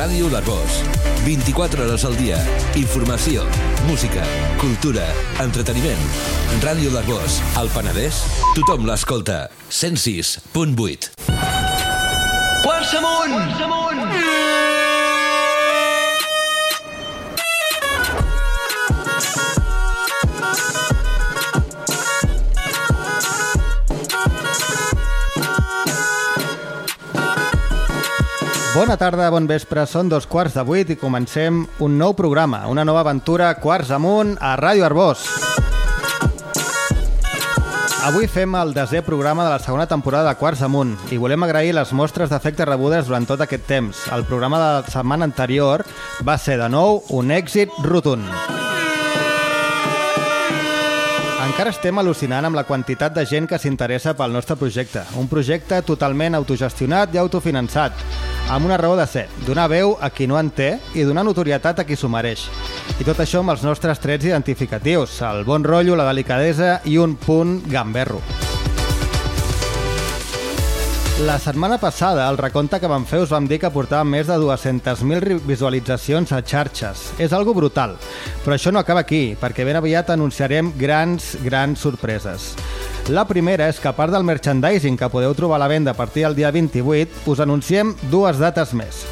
Ràdio L'Arbós. 24 hores al dia. Informació, música, cultura, entreteniment. Ràdio L'Arbós, al Penedès, tothom l'escolta. 106.8. Quarts amunt! Quarts amunt! Bona tarda, bon vespre, són dos quarts de vuit i comencem un nou programa, una nova aventura Quarts amunt a Ràdio Arbós. Avui fem el desè programa de la segona temporada de Quarts amunt i volem agrair les mostres d'efectes rebudes durant tot aquest temps. El programa de la setmana anterior va ser de nou un èxit rotund. Encara estem al·lucinant amb la quantitat de gent que s'interessa pel nostre projecte. Un projecte totalment autogestionat i autofinançat, amb una raó de ser, donar veu a qui no en té i donar notorietat a qui s'ho mereix. I tot això amb els nostres trets identificatius, el bon rotllo, la delicadesa i un punt gamberro. La setmana passada, al recompte que vam fer, us vam dir que portàvem més de 200.000 visualitzacions a xarxes. És algo brutal. Però això no acaba aquí, perquè ben aviat anunciarem grans, grans sorpreses. La primera és que, a part del merchandising que podeu trobar a la venda a partir del dia 28, us anunciem dues dates més.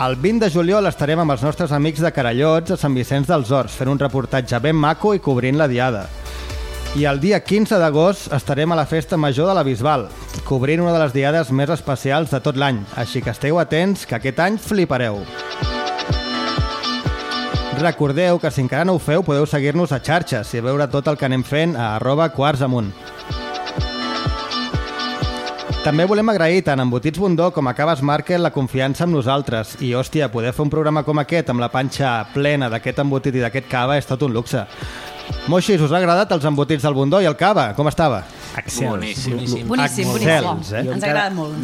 El 20 de juliol estarem amb els nostres amics de Carallots a Sant Vicenç dels Horts, fent un reportatge ben maco i cobrint la diada. I el dia 15 d'agost estarem a la Festa Major de la Bisbal, cobrint una de les diades més especials de tot l'any, així que esteu atents que aquest any flipareu. Recordeu que si encara no ho feu podeu seguir-nos a xarxes i veure tot el que anem fent a arroba quarts amunt. També volem agrair tant a Embotits Bundó com a Caves Market la confiança en nosaltres. I, hòstia, poder fer un programa com aquest amb la panxa plena d'aquest embotit i d'aquest cava és tot un luxe. Moixis, us ha agradat els embotits del Bundó i el cava? Com estava? Excels. Boníssim, boníssim. Boníssim, boníssim. eh? Ens ha agradat molt.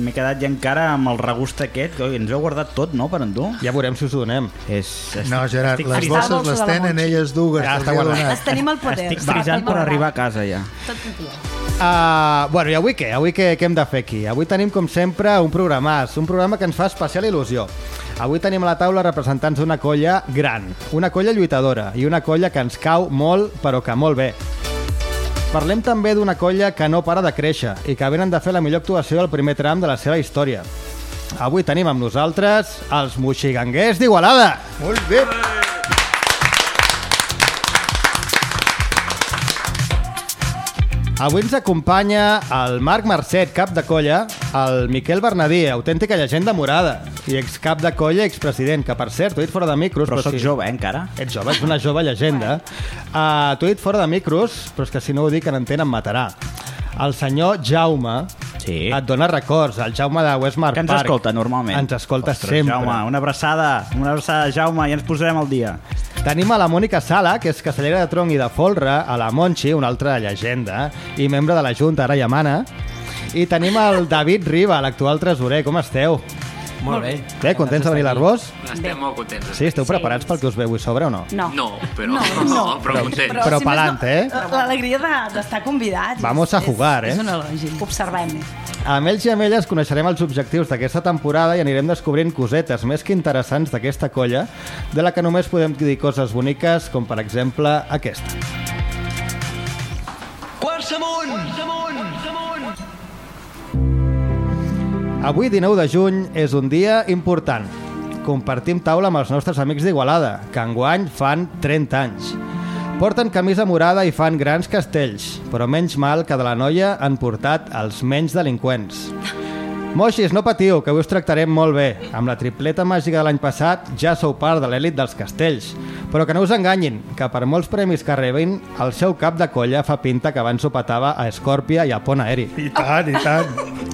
M'he quedat ja encara amb el regust aquest, que oi, ens heu guardat tot, no, per endur? Ja veurem si us ho donem. És, No, Gerard, estic les bosses les tenen elles dues. Ja està guardat. donat. Es tenim el poder. Estic frisant per arribar a casa ja. Tot. Uh, bueno, i avui què? Avui què, què hem de fer aquí? Avui tenim, com sempre, un programàs, un programa que ens fa especial il·lusió. Avui tenim a la taula representants d'una colla gran, una colla lluitadora i una colla que ens cau molt, però que molt bé. Parlem també d'una colla que no para de créixer i que venen de fer la millor actuació del primer tram de la seva història. Avui tenim amb nosaltres els moxiganguers d'Igualada. Molt bé. Avui ens acompanya el Marc Marcet, cap de colla, el Miquel Bernadí, autèntica llegenda morada, i excap de colla i expresident, que per cert, t'ho he dit fora de micros... Però sóc si- jove, eh, encara. Ets jove, ets una jove llegenda. Uh, t'ho he dit fora de micros, però és que si no ho dic en entén em matarà. El senyor Jaume Sí. et dona records, el Jaume de Westmar Que ens Park. escolta normalment. Ens escolta Ostres, sempre. Jaume, una abraçada, una abraçada, Jaume, ja ens posarem al dia. Tenim a la Mònica Sala, que és castellera de tronc i de folre, a la Monchi, una altra llegenda, i membre de la Junta, ara ja mana. I tenim el David Riba, l'actual tresorer. Com esteu? Molt bé. Bé, contents de venir a l'Arbós? Estem molt contents. Sí, esteu Sí. preparats pel que us ve avui sobre o no? No. No, però, No, no, no. però contents. Però si més pa'lante, eh? L'alegria de- d'estar convidats. Vamos a jugar, és, eh? És un elogi. Observem. Amb ells i amb elles coneixerem els objectius d'aquesta temporada i anirem descobrint cosetes més que interessants d'aquesta colla, de la que només podem dir coses boniques, com per exemple aquesta. Avui, 19 de juny, és un dia important. Compartim taula amb els nostres amics d'Igualada, que enguany fan 30 anys. Porten camisa morada i fan grans castells, però menys mal que de la noia han portat els menys delinqüents. Moixis, no patiu, que avui us tractarem molt bé. Amb la tripleta màgica de l'any passat ja sou part de l'elit dels castells. Però que no us enganyin, que per molts premis que rebin, el seu cap de colla fa pinta que abans ho petava a Escòrpia i a Pont Aeri. I tant, i tant.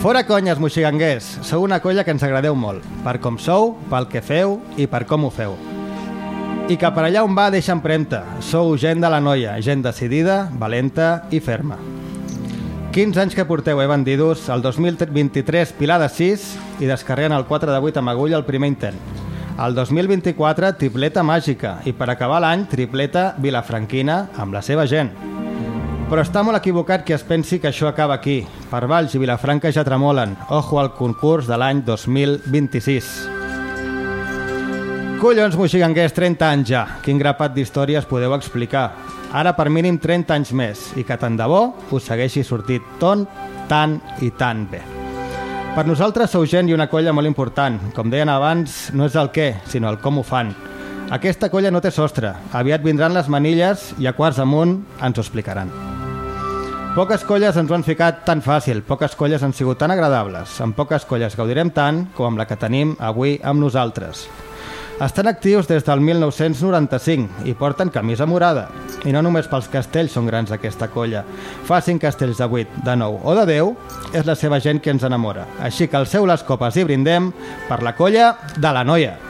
Fora conyes, moxiganguers. Sou una colla que ens agradeu molt. Per com sou, pel que feu i per com ho feu. I que per allà on va deixa empremta. Sou gent de la noia, gent decidida, valenta i ferma. 15 anys que porteu, eh, bandidos? El 2023, Pilar de 6 i descarreguen el 4 de 8 amb agulla el primer intent. El 2024, tripleta màgica. I per acabar l'any, tripleta vilafranquina amb la seva gent. Però està molt equivocat que es pensi que això acaba aquí. Per Valls i Vilafranca ja tremolen. Ojo al concurs de l'any 2026. Collons, moxiganguers, 30 anys ja. Quin grapat d'històries podeu explicar. Ara per mínim 30 anys més i que tant de bo us segueixi sortit ton, tant i tant bé. Per nosaltres sou gent i una colla molt important. Com deien abans, no és el què, sinó el com ho fan. Aquesta colla no té sostre. Aviat vindran les manilles i a quarts amunt ens ho explicaran. Poques colles ens ho han ficat tan fàcil, poques colles han sigut tan agradables. Amb poques colles gaudirem tant com amb la que tenim avui amb nosaltres. Estan actius des del 1995 i porten camisa morada. I no només pels castells són grans aquesta colla. Fa 5 castells de 8, de 9 o de 10, és la seva gent que ens enamora. Així que alceu les copes i brindem per la colla de la noia.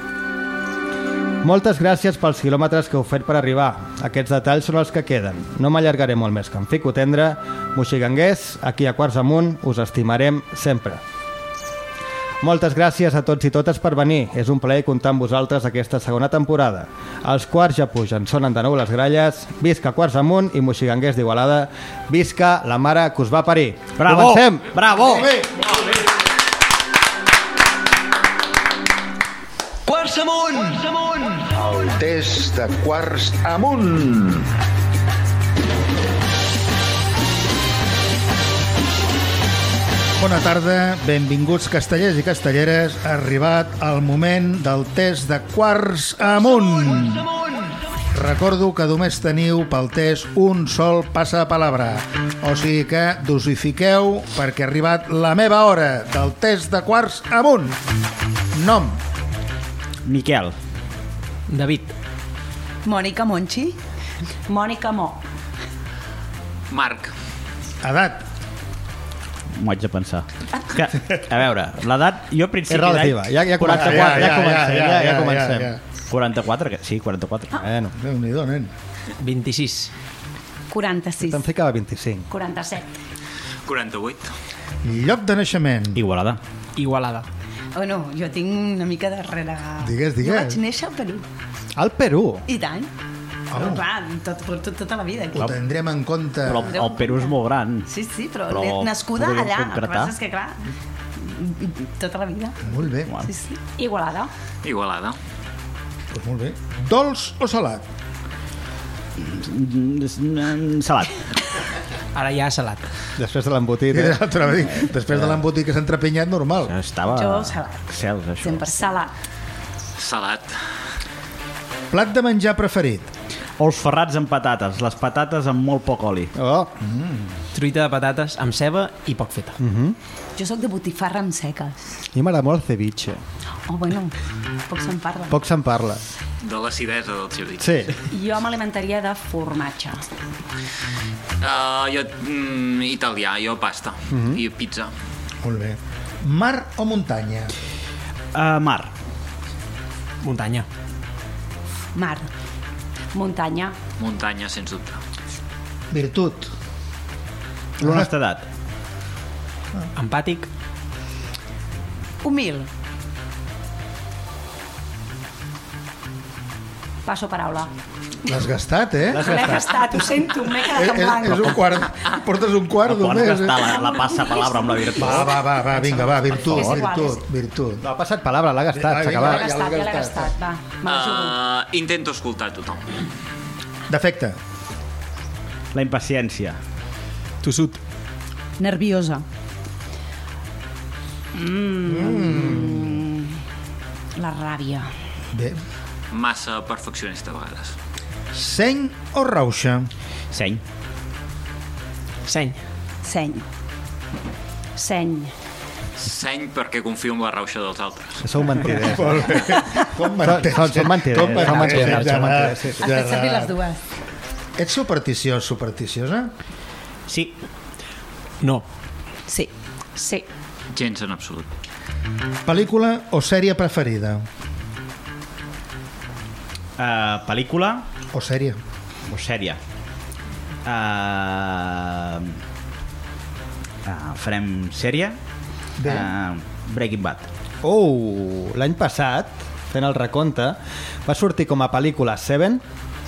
Moltes gràcies pels quilòmetres que heu fet per arribar. Aquests detalls són els que queden. No m'allargaré molt més que em fico tendre. Moxiganguers, aquí a Quarts Amunt, us estimarem sempre. Moltes gràcies a tots i totes per venir. És un plaer comptar amb vosaltres aquesta segona temporada. Els quarts ja pugen, sonen de nou les gralles. Visca Quarts Amunt i Moxiganguers d'Igualada. Visca la mare que us va parir. Bravo! Comencem! Bravo! Quarts amunt! Quarts amunt! Test de quarts amunt. Bona tarda, benvinguts castellers i castelleres. Ha arribat el moment del test de quarts amunt. Recordo que només teniu pel test un sol passapalabra. O sigui que dosifiqueu perquè ha arribat la meva hora del test de quarts amunt. Nom, Miquel. David. Mònica Monchi. Mònica Mo. Marc. edat, M'ho haig de pensar. Que, a veure, l'edat, jo a principi És relativa. Ja, ja, comencem, ja, ja, ja, comencem, ja, ja, comencem. ja. 44, que- sí, 44. Bueno, Déu-n'hi-do, nen. 26. 46. te'n ficava 25. 47. 48. Lloc de naixement, Igualada. Igualada. Oh, no, jo tinc una mica darrere... Digues, digues. Jo vaig néixer al Perú. Al Perú. I tant. Però, clar, tot, tot, tot, tota la vida aquí. ho tindrem en compte. Però el Perú és molt gran. Sí, sí, però, Però nascuda allà. El que concretar? passa és que, clar, tota la vida. Molt bé, Sí, sí. Igualada. Igualada. doncs molt bé. Dolç o salat? Mm, Salat. Ara ja salat. Després de l'embotit, Eh? Després de l'embotit que s'ha entrepenyat, normal. Estava... Jo, salat. Cels, això. Sempre Salat. Salat. Plat de menjar preferit? Ous ferrats amb patates. Les patates amb molt poc oli. Oh, Truita de patates amb ceba i poc feta. Jo sóc de botifarra amb seques. a mi m'agrada molt el ceviche. Oh, bueno, poc se'n parla. Poc se'n parla. De l'acidesa del ceviche. Sí. Jo m'alimentaria de formatge. Uh, jo, mm, italià, jo pasta. I pizza. Molt bé. Mar o muntanya? Uh, mar. Muntanya. Mar. Muntanya. Muntanya, sens dubte. Virtut? L'honestedat. Empàtic. Humil. Passo paraula. L'has gastat, eh? L'he gastat, ho sento, m'he És, quedat en és, blanc. és un quart. Portes un quart No pots només. gastar Eh? la, la passa palabra amb la virtut. Va, va, va, va, vinga, va, virtut, És igual, virtut, virtut. No ha passat palabra, l'ha gastat, s'ha acabat. ja gastat, ja l'he gastat. gastat. Va, me la jugo. Uh, intento escoltar tothom. Defecte. La impaciència. Tossut. Nerviosa. Mm. La ràbia. Bé. Massa perfeccionista a vegades. Seny o rauxa? Seny. Seny. Seny. Seny. Seny perquè confio en la rauxa dels altres. Sou mentiders. Molt bé. Com Són- són- són mentiders, Com són mentiders, Gerard, són mentiders, sí, sí. Has fet servir Gerard. les dues. Ets supersticiós, supersticiosa? Sí. No. Sí. Sí. Gens en absolut. Pel·lícula o sèrie preferida? Uh, pel·lícula O sèrie? o sèrie? Uh, uh, farem sèrie? Bé. Uh, Breaking Bad. Oh, l'any passat, fent el recompte, va sortir com a pel·lícula Seven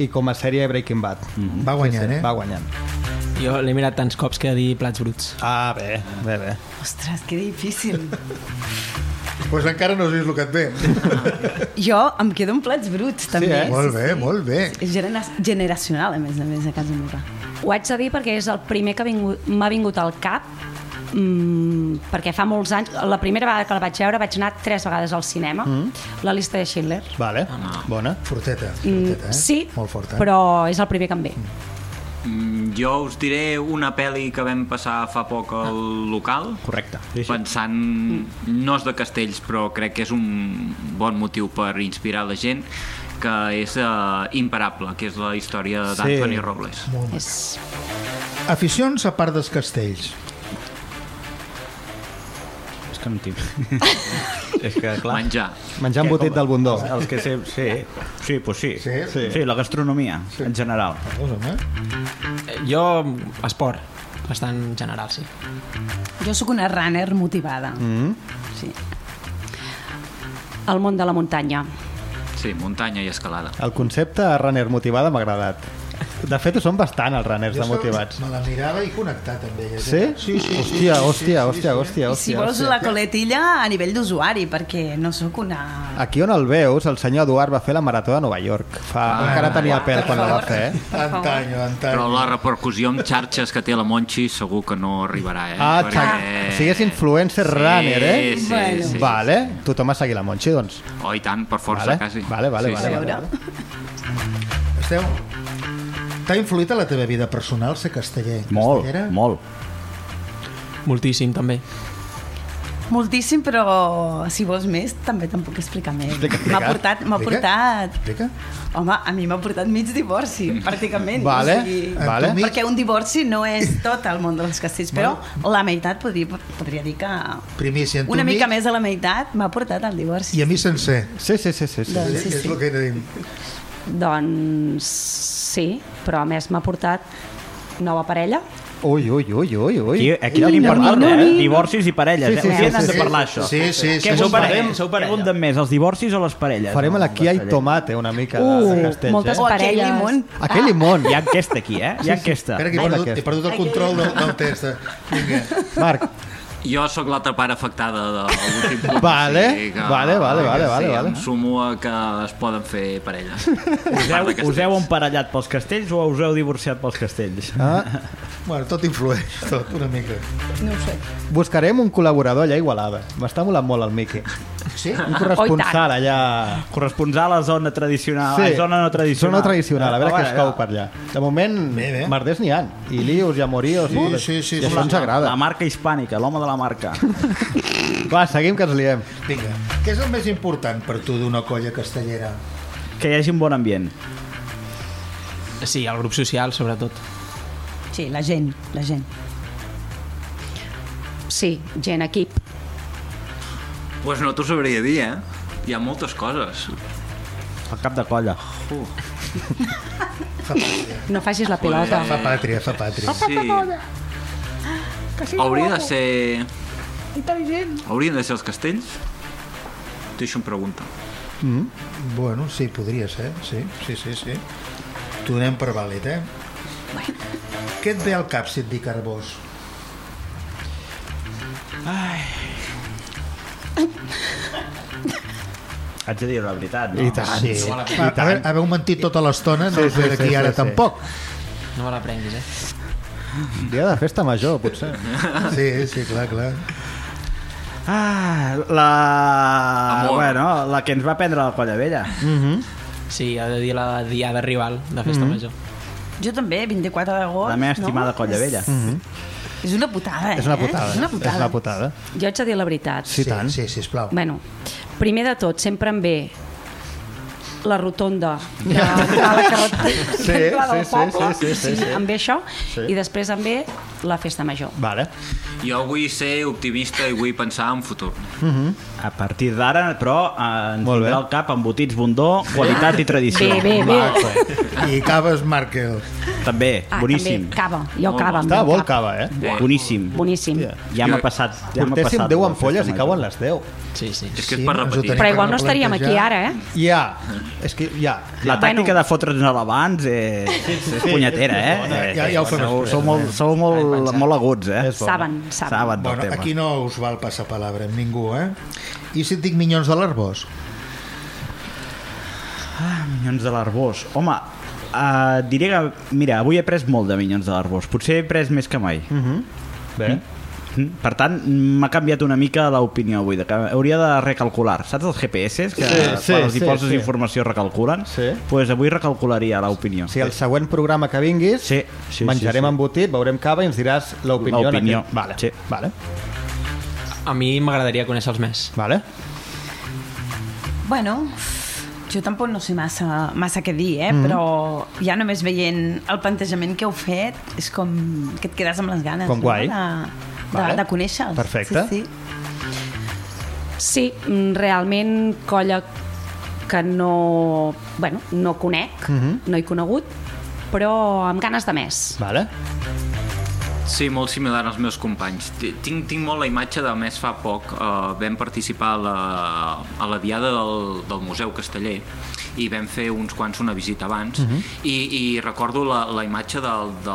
i com a sèrie Breaking Bad. Va guanyant, eh? Va guanyant. Jo l'he mirat tants cops que he dir plats bruts. Ah, bé, bé, bé. Ostres, que difícil. pues encara no has vist el que et ve. Jo em quedo amb plats bruts, també. eh? molt bé, molt bé. És genera generacional, a més a més, a casa meva. Ho haig de dir perquè és el primer que ha vingut- m'ha vingut al cap mm, perquè fa molts anys, la primera vegada que la vaig veure vaig anar tres vegades al cinema, mm. la llista de Schindler. Vale, bona. Forteta, Mm, forteta, eh? sí, Molt forta. però és el primer que em ve. Mm, Jo us diré una pel·li que vam passar fa poc al local, Correcte. Sí, sí. pensant, no és de castells, però crec que és un bon motiu per inspirar la gent, que és uh, Imparable, que és la història d'Anthony Sí. Robles. És... Aficions a part dels castells. És que no en tinc. és que, clar... Menjar. Menjar embotit del bundó. Els que sé, sí, sí, pues sí. Sí? sí. sí la gastronomia, sí. en general. Home? Jo, esport, bastant general, sí. Jo sóc una runner motivada. Mm. Sí. El món de la muntanya. Sí, muntanya i escalada. El concepte runner motivada m'ha agradat. De fet, ho són bastant els runners de motivats. Me la mirava i connectat amb ella. Sí? Sí, sí. Hòstia, sí, hòstia, sí, hòstia, sí. hòstia, I si hòstia. vols hòstia. la coletilla a nivell d'usuari, perquè no sóc una... Aquí on el veus, el senyor Eduard va fer la marató de Nova York. Fa... Ah, encara tenia pèl quan la va fer, eh? Antanyo, antanyo. Però la repercussió amb xarxes que té la Monchi segur que no arribarà, eh? Ah, Perquè- o sigui, és influencer Sí, runner, eh? sí, Bueno. sí. Vale, tothom a seguir la Monchi, doncs. Oh, i tant, per força, Vale, quasi. vale, vale, sí, vale, sí. vale. veure. Esteu, t'ha influït a la teva vida personal ser casteller? Molt, castellera? molt. Moltíssim, també. Moltíssim, però si vols més, també te'n puc explicar més. M'ha portat, m'ha Explica. portat... Explica. Home, a mi m'ha portat mig divorci, pràcticament. Vale, O sigui, vale. Perquè un divorci no és tot el món dels castells, però la meitat podria, podria dir que... Primícia Una mica mig més de la meitat m'ha portat al divorci. I a mi sencer. Sí, sí, sí, sí. sí. Doncs- Sí, sí, és sí. el que he de dir. Doncs sí, però a més m'ha portat nova parella. Ui, ui, ui, ui, ui. Aquí, aquí tenim per parlar, tot, eh? eh? Divorcis i parelles, Sí, sí, eh? Un sí, dia sí, n'hem de sí. parlar, això. Sí, sí, sí. Què sí, sou sí. parella? sou parella. Què abunden més, els divorcis o les parelles? Farem No, aquí i tomate una mica de, Uh, de castells, moltes eh? O aquell parelles. limón. Aquell limón. Hi ha enquesta aquí, eh? Hi ha enquesta. Espera, que he perdut, he perdut el control del, del test. eh. Vinga. Marc, Jo sóc l'altra part afectada de l'últim punt. Vale, o sigui que- vale, vale, vale, vale, sí, vale. Em sumo a que es poden fer parelles. Us heu, us heu emparellat pels castells o us heu divorciat pels castells? ah, Bueno, tot influeix, tot, una mica. No ho sé. buscarem un col·laborador allà a Igualada. M'està molant molt el Miqui. Sí? Un corresponsal allà... Corresponsal a la zona tradicional, Sí, a zona no tradicional. Zona tradicional, a veure Ah, què es cou per allà. De moment, Bé, bé. merders n'hi ha. I lius, i amoríos... Sí, i, sí, sí, I sí. això ens agrada. La marca hispànica, l'home de la marca. Va, seguim que ens liem. Vinga. Què és el més important per tu d'una colla castellera? que hi hagi un bon ambient. Sí, el grup social, sobretot. Sí, la gent, la gent. Sí, gent, equip. pues no t'ho sabria dir, eh? Hi ha moltes coses. El cap de colla. Fa pàtria. No facis la pilota. Fa pàtria, fa pàtria. Sí. Hauria de ser... Haurien de ser els castells? Deixa'm preguntar. Bueno, sí, podria ser, sí, sí, sí, sí. T'ho donem per vàlid, eh? Què et ve al cap si et dic Arbós? Haig de dir la veritat, no? I tant. Sí. no me la Va, haver, haveu mentit tota l'estona, no Sí, us ve sí, d'aquí sí, ara sí, sí. tampoc. No me la prenguis, eh? Dia de festa major, potser. Sí, sí, clar, clar. Ah, la... Amor. Bueno, la que ens va prendre la colla vella. Sí, ha de dir la diada rival de festa major. Jo també, 24 d'agost. La meva estimada no? colla vella. És una putada, eh? És una putada. És una putada. És una putada. Jo haig de dir la veritat. Sí, tant. Sí, sisplau. Bueno, primer de tot, sempre em ve la rotonda de, de la carretera Sí, del sí, sí, poble. sí, sí, sí. em ve això Sí. i després em ve la festa major Vale. Jo vull ser optimista i vull pensar en futur. A partir d'ara, però, eh, ens Molt bé. vindrà al cap embotits bondó, qualitat i tradició. bé, bé, bé I Caves Markel. També, ah, boníssim. també, cava, jo Molt cava bo. Està molt cap. cava, eh? Boníssim. boníssim Hòstia. Ja m'ha passat. Ja m'ha Portéssim passat 10 la ampolles i cauen les 10. Sí, sí. És que és Sí, per repetir. però igual no estaríem aquí ara, eh? Ja. És que ja. La tàctica de fotre'ns a l'abans és, és punyetera, eh? bona. Ja- ja ho fem sou, molt, sou molt molt, aguts, eh? Bo. Saben, saben. Saben del Bueno, tema. aquí no us val passar palabra amb ningú, eh? I si et dic Minyons de l'Arbós? Ah, Minyons de l'Arbós. Home, uh, diré que... Mira, avui he pres molt de Minyons de l'Arbós. Potser he pres més que mai. Bé. Mm, Per tant, m'ha canviat una mica l'opinió avui. De que hauria de recalcular. Saps els GPS? Que Sí, sí, quan els hi sí, poses sí. informació recalculen? Sí. pues avui recalcularia l'opinió. Si el següent programa que vinguis, Sí, sí, menjarem sí, sí. embotit, veurem cava i ens diràs l'opinió. L'opinió, Vale. sí. Vale. A mi m'agradaria conèixer-los més. Vale. Bueno, jo tampoc no sé massa, massa què dir, eh? Mm -hmm. però ja només veient el plantejament que heu fet és com que et quedes amb les ganes Com no? guai. de, de, Vale. de conèixer-los. Perfecte. Sí, sí. Sí, mm, realment colla que no, bueno, no conec, Mhm. no he conegut, però amb ganes de més. Vale. Sí, molt similar als meus companys. Ti- Tinc, tinc molt la imatge de més fa poc. Uh, vam participar a la, a la diada del, del Museu Casteller i vam fer uns quants una visita abans Mhm. i, i recordo la, la imatge de, de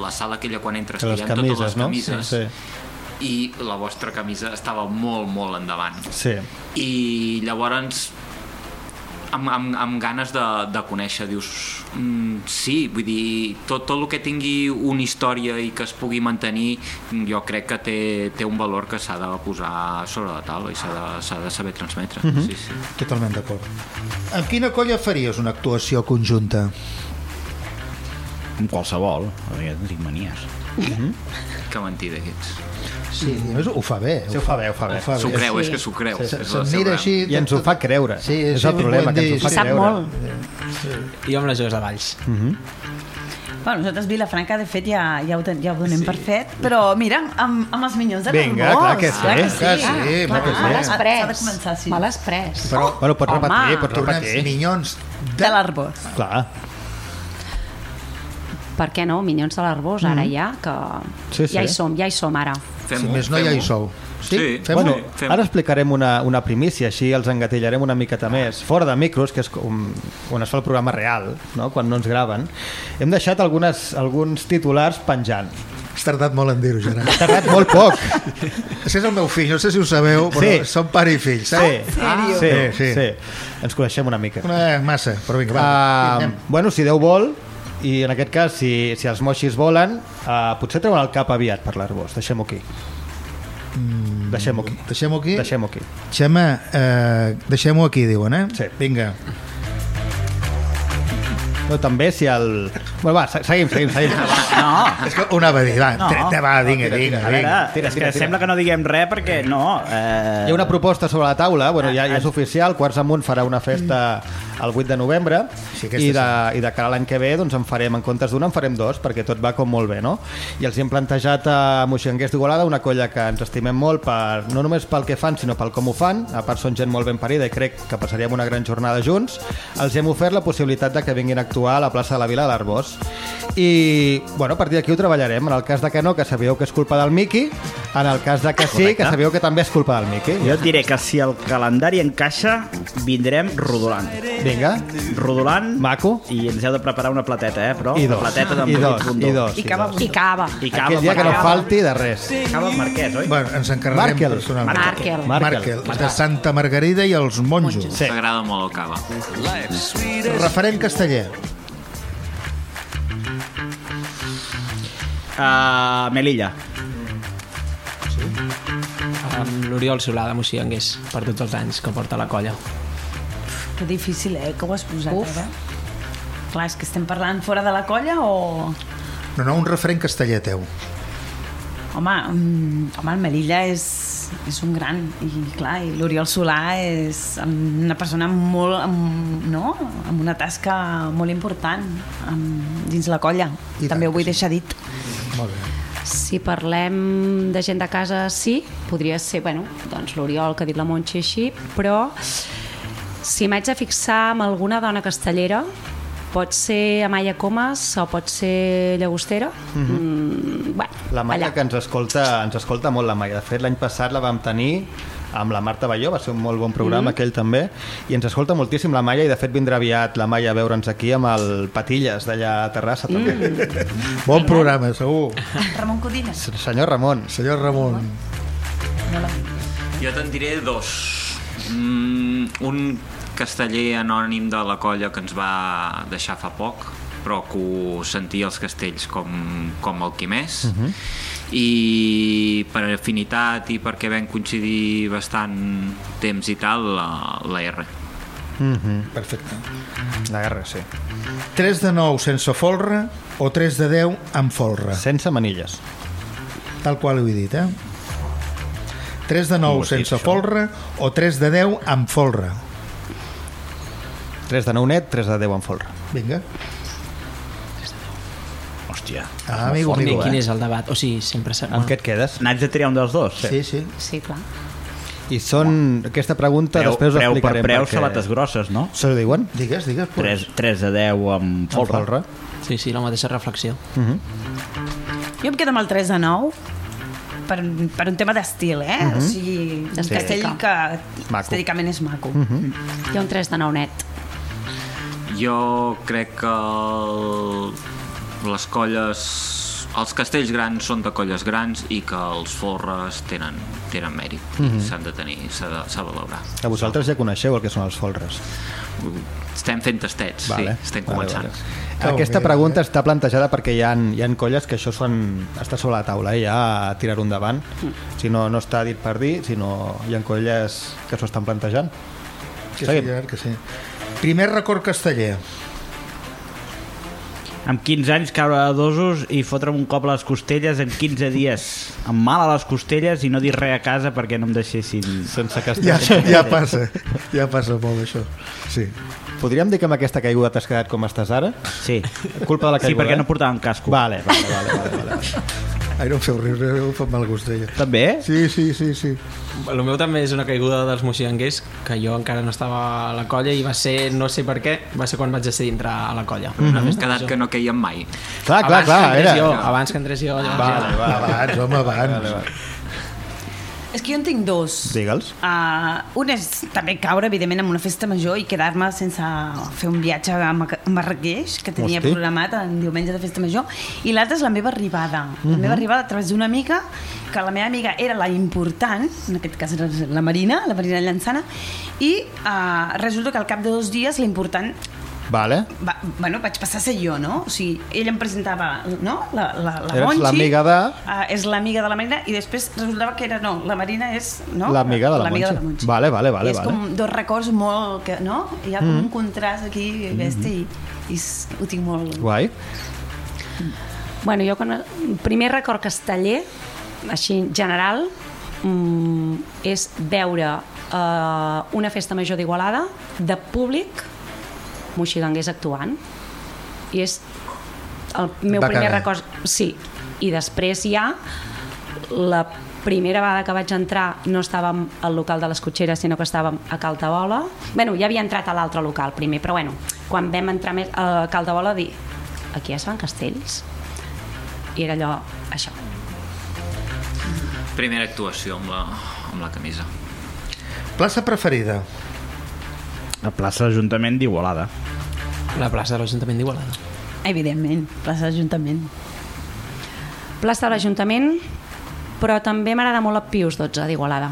la sala aquella quan entres que hi ha totes les camises, no? camises Sí, i la vostra camisa estava molt, molt endavant sí. i llavors amb, amb, amb ganes de, de conèixer dius, mm, sí vull dir, tot, tot el que tingui una història i que es pugui mantenir jo crec que té, té un valor que s'ha de posar sobre la taula i s'ha de, s'ha de saber transmetre Mhm. sí, sí. Totalment d'acord. Amb quina colla faries una actuació conjunta? Amb qualsevol. no tinc manies. Que mentida que ets Sí, a més ho fa bé. Sí, ho fa bé, ho fa bé. s'ho creu, Sí. és que s'ho creu Se- seva mira així... I ens ho fa creure. Sí, és sí, el problema, que ens ho fa dit, Sap creure. molt. Jo amb les joves de Valls. Bueno, nosaltres Vilafranca, de fet, ja, ja, ho, ten- ja ho donem sí. per fet, però mira, amb, amb els minyons de Vinga, clar que sí. Clar que Que sí. sí, Ah, clar que clar, sí. Me l'has S'ha de pres. començar, sí. Me l'has pres. Però Bueno, pots Home. repetir, pots tornem repetir. minyons De l'Arbós. Clar. Per què no? Minyons de l'Arbós, ara ja, que Sí, sí. ja hi som, ja hi som ara. Fem-ho, Si més no, ja hi sou. Sí, Fem-ho? Bueno, fem-ho. ara explicarem una, una primícia, així els engatillarem una miqueta més. Fora de micros, que és com, on es fa el programa real, no? quan no ens graven, hem deixat algunes, alguns titulars penjant. Has tardat molt en dir-ho, Gerard. Ha tardat molt poc. Que és el meu fill, no sé si ho sabeu, però Sí. som pare i fill, Sí, saps? sí, Sí, sí, sí. sí. Ens coneixem una mica. Eh, massa, però vinga, va. Uh, bueno, si Déu vol, i en aquest cas, si, si els moixis volen, uh, potser treuen el cap aviat per l'Arbós. Deixem-ho aquí. Mm, Deixem-ho aquí. Deixem-ho aquí. Deixem-ho aquí. Xema, eh, deixem-ho aquí, diuen, eh? Sí. Vinga. No, també si el... Bueno, va, se- seguim, seguim, seguim. No, És que ho anava a dir, va, No. no. va, vinga, vinga, a veure, vinga. Tira, és tira, que tira. sembla que no diguem res perquè no... Eh... Hi ha una proposta sobre la taula, bueno, ja, ja és oficial, Quarts Amunt farà una festa el 8 de novembre Sí, i, de, i de cara a l'any que ve doncs en farem, en comptes d'una en farem dos perquè tot va com molt bé, no? I els hi hem plantejat a Moixanguers d'Igualada una colla que ens estimem molt per, no només pel que fan sinó pel com ho fan, a part són gent molt ben parida i crec que passaríem una gran jornada junts els hem ofert la possibilitat de que vinguin a actuar a la plaça de la Vila de l'Arbós i bueno, a partir d'aquí ho treballarem en el cas de que no, que sabíeu que és culpa del Miqui en el cas de que sí, que sabíeu que també és culpa del Miqui Jo et diré que si el calendari encaixa, vindrem rodolant. Vinga, Rodolant maco. i ens heu de preparar una plateta, eh? Però I una dos, plateta i d'embotits dos, rondó. i dos. I cava I cava. I cava, Aquell dia que no falti de res. Cava marquès, oi? Bueno, ens encarreguem Markel. personalment. Markel. Markel. Markel, de Santa Margarida i els monjos. Sí. M'agrada molt el cava. Referent casteller. Uh, Melilla. Amb l'Oriol Solà de Moixanguers, per tots els anys que porta la colla. Que difícil, eh, que ho has posat, Uf. ara. Clar, és que estem parlant fora de la colla o... No, no, un referent casteller teu. Home, mm, home el Melilla és, és un gran i clar, i l'Oriol Solà és una persona molt amb, no? amb una tasca molt important amb, dins la colla I també tant ho vull que deixar dit Molt bé. Si parlem de gent de casa, sí, podria ser, bueno, doncs l'Oriol, que ha dit la Montxa i així, però si m'haig de fixar en alguna dona castellera, pot ser Amaya Comas o pot ser Llagostera. Mm -hmm. mm, bueno, La Maia allà. que ens escolta, ens escolta molt la Maia. De fet, l'any passat la vam tenir amb la Marta Balló, va ser un molt bon programa Mm. aquell també, i ens escolta moltíssim la Maia i de fet vindrà aviat la Maia a veure'ns aquí amb el Patilles d'allà a Terrassa també. Mm. Bon programa, segur. Ramon Codines. Senyor Ramon. Senyor Ramon. Jo te'n diré dos. Mm, un casteller anònim de la colla que ens va deixar fa poc, però que ho sentia els castells com, com el Quimès. Uh -huh. I per afinitat i perquè vam coincidir bastant temps i tal, la, la R. Mm -hmm. Perfecte. La guerra, sí. 3 de 9 sense folre o 3 de 10 amb folre? Sense manilles. Tal qual ho he dit, eh? 3 de 9 Ho has dit, sense això. folre o 3 de 10 amb folre? 3 de 9 net, 3 de 10 en folre. Vinga. Hòstia. Ah, amigo, Forni, amigo, quin eh? és el debat? O sigui, sempre... se- Amb què et quedes? N'haig de triar un dels dos? Sí, sí. Sí, clar. I són... Aquesta pregunta Preu, després ho preu per preu, perquè- sabates grosses, no? Se ho diuen? Digues, digues. Pues. 3, 3 de 10 amb folre. folre. Sí, sí, la mateixa reflexió. Uh -huh. Jo em quedo amb el 3 de 9 per, per un tema d'estil, eh? Mhm. O sigui, Sí. castell que Maco. estèticament és maco. Uh -huh. Hi ha un 3 de 9 net. Jo crec que el, les colles els castells grans són de colles grans i que els folres tenen, tenen mèrit Mhm. i s'han de tenir, s'ha de, s'ha de valorar. Que vosaltres ja coneixeu el que són els folres. Estem fent tastets, Vale, sí, estem vale, començant. vale. Aquesta pregunta està plantejada perquè hi ha, hi ha colles que això són, està sobre la taula, eh, ja a tirar-ho endavant. Si no, no està dit per dir, sinó hi ha colles que s'ho estan plantejant. Que sí, que sí. Primer record casteller. Amb 15 anys caure a dosos i fotre'm un cop a les costelles en 15 dies. Amb mal a les costelles i no dir res a casa perquè no em deixessin... Sense Ja, ja passa, ja passa molt això. Sí. Podríem dir que amb aquesta caiguda t'has quedat com estàs ara? Sí. Culpa de la Sí, caiguda? perquè eh? no portàvem casco. Vale, vale, vale. vale, vale. Ai, no em feu riure, em fa mal gust ella. També? Sí, sí, sí, sí. El meu també és una caiguda dels moxianguers que jo encara no estava a la colla i va ser, no sé per què, va ser quan vaig decidir entrar a la colla. Mm Una -hmm. festa quedat que no queien mai. Clar, clar, abans clar, que era- Jo, abans que entrés jo. Llavors Vale, ja... vale. Abans, home, abans. Vale, vale. És que jo en tinc dos. Digue'ls. Uh, un és també caure, evidentment, en una festa major i quedar-me sense fer un viatge a Marrakeix, que tenia Hosti. programat en diumenge de festa major, i l'altre és la meva arribada. La Mhm. meva arribada a través d'una amiga, que la meva amiga era la important, en aquest cas era la Marina, la Marina Llançana, i uh, resulta que al cap de dos dies la important Vale. va, bueno, vaig passar a ser jo, no? O sigui, ella em presentava, no? La, la, la Eres Monchi, l'amiga de- Uh, és l'amiga de la Marina i després resultava que era, no, la Marina és, no? L'amiga de la de la Montse. Vale, vale, vale, I és vale. com dos records molt, que, no? Hi ha com Mm. un contrast aquí, bèstia, i, i s- ho tinc molt... Guai. Bueno, jo quan... el primer record casteller, així en general, mm, és veure eh, una festa major d'Igualada de públic moxiganguers actuant i és el meu Va primer record sí, i després ja la primera vegada que vaig entrar no estàvem al local de les cotxeres sinó que estàvem a Caltabola bueno, ja havia entrat a l'altre local primer però bueno, quan vam entrar més a Caltabola dir aquí es fan castells i era allò, això Primera actuació amb la, amb la camisa. Plaça preferida. La plaça d'Ajuntament d'Igualada. La plaça de l'Ajuntament d'Igualada. Evidentment, plaça d'Ajuntament. plaça de l'Ajuntament però també m'agrada molt el Pius 12 d'Igualada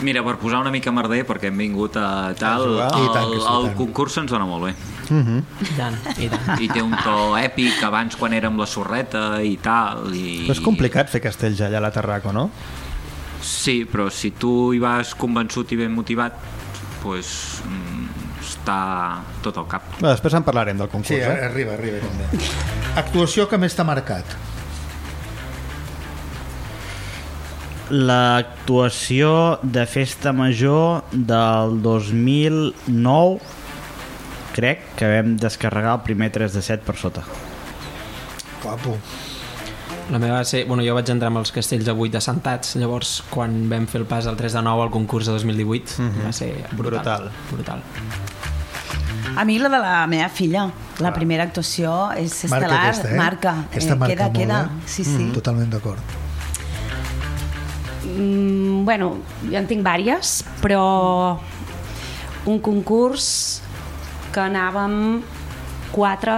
Mira, per posar una mica merder, perquè hem vingut a tal, jugar? el, I tant sí, el tant. concurs ens dona molt bé. I tant, i tant. I té un to èpic, abans quan érem la sorreta i tal. I... Però és complicat fer castells allà a la Tarraco, no? Sí, però si tu hi vas convençut i ben motivat, pues, està tot al cap. Bé, després en parlarem del concurs, Sí, eh? arriba, arriba també. Actuació que més t'ha marcat. L'actuació de Festa Major del 2009 crec que vam descarregar el primer 3 de 7 per sota. Guapo. La meva va ser... Bueno, jo vaig entrar amb els castells de 8 de Santats, llavors quan vam fer el pas al 3 de 9 al concurs de 2018 Mhm. va ser brutal. Brutal. brutal. A mi la de la meva filla, la primera actuació és Marca estel·lar, aquesta, eh? marca. Aquesta marca queda, molt, queda. eh? Sí, sí. Totalment d'acord. Mm, bueno, jo en tinc vàries, però un concurs que anàvem 4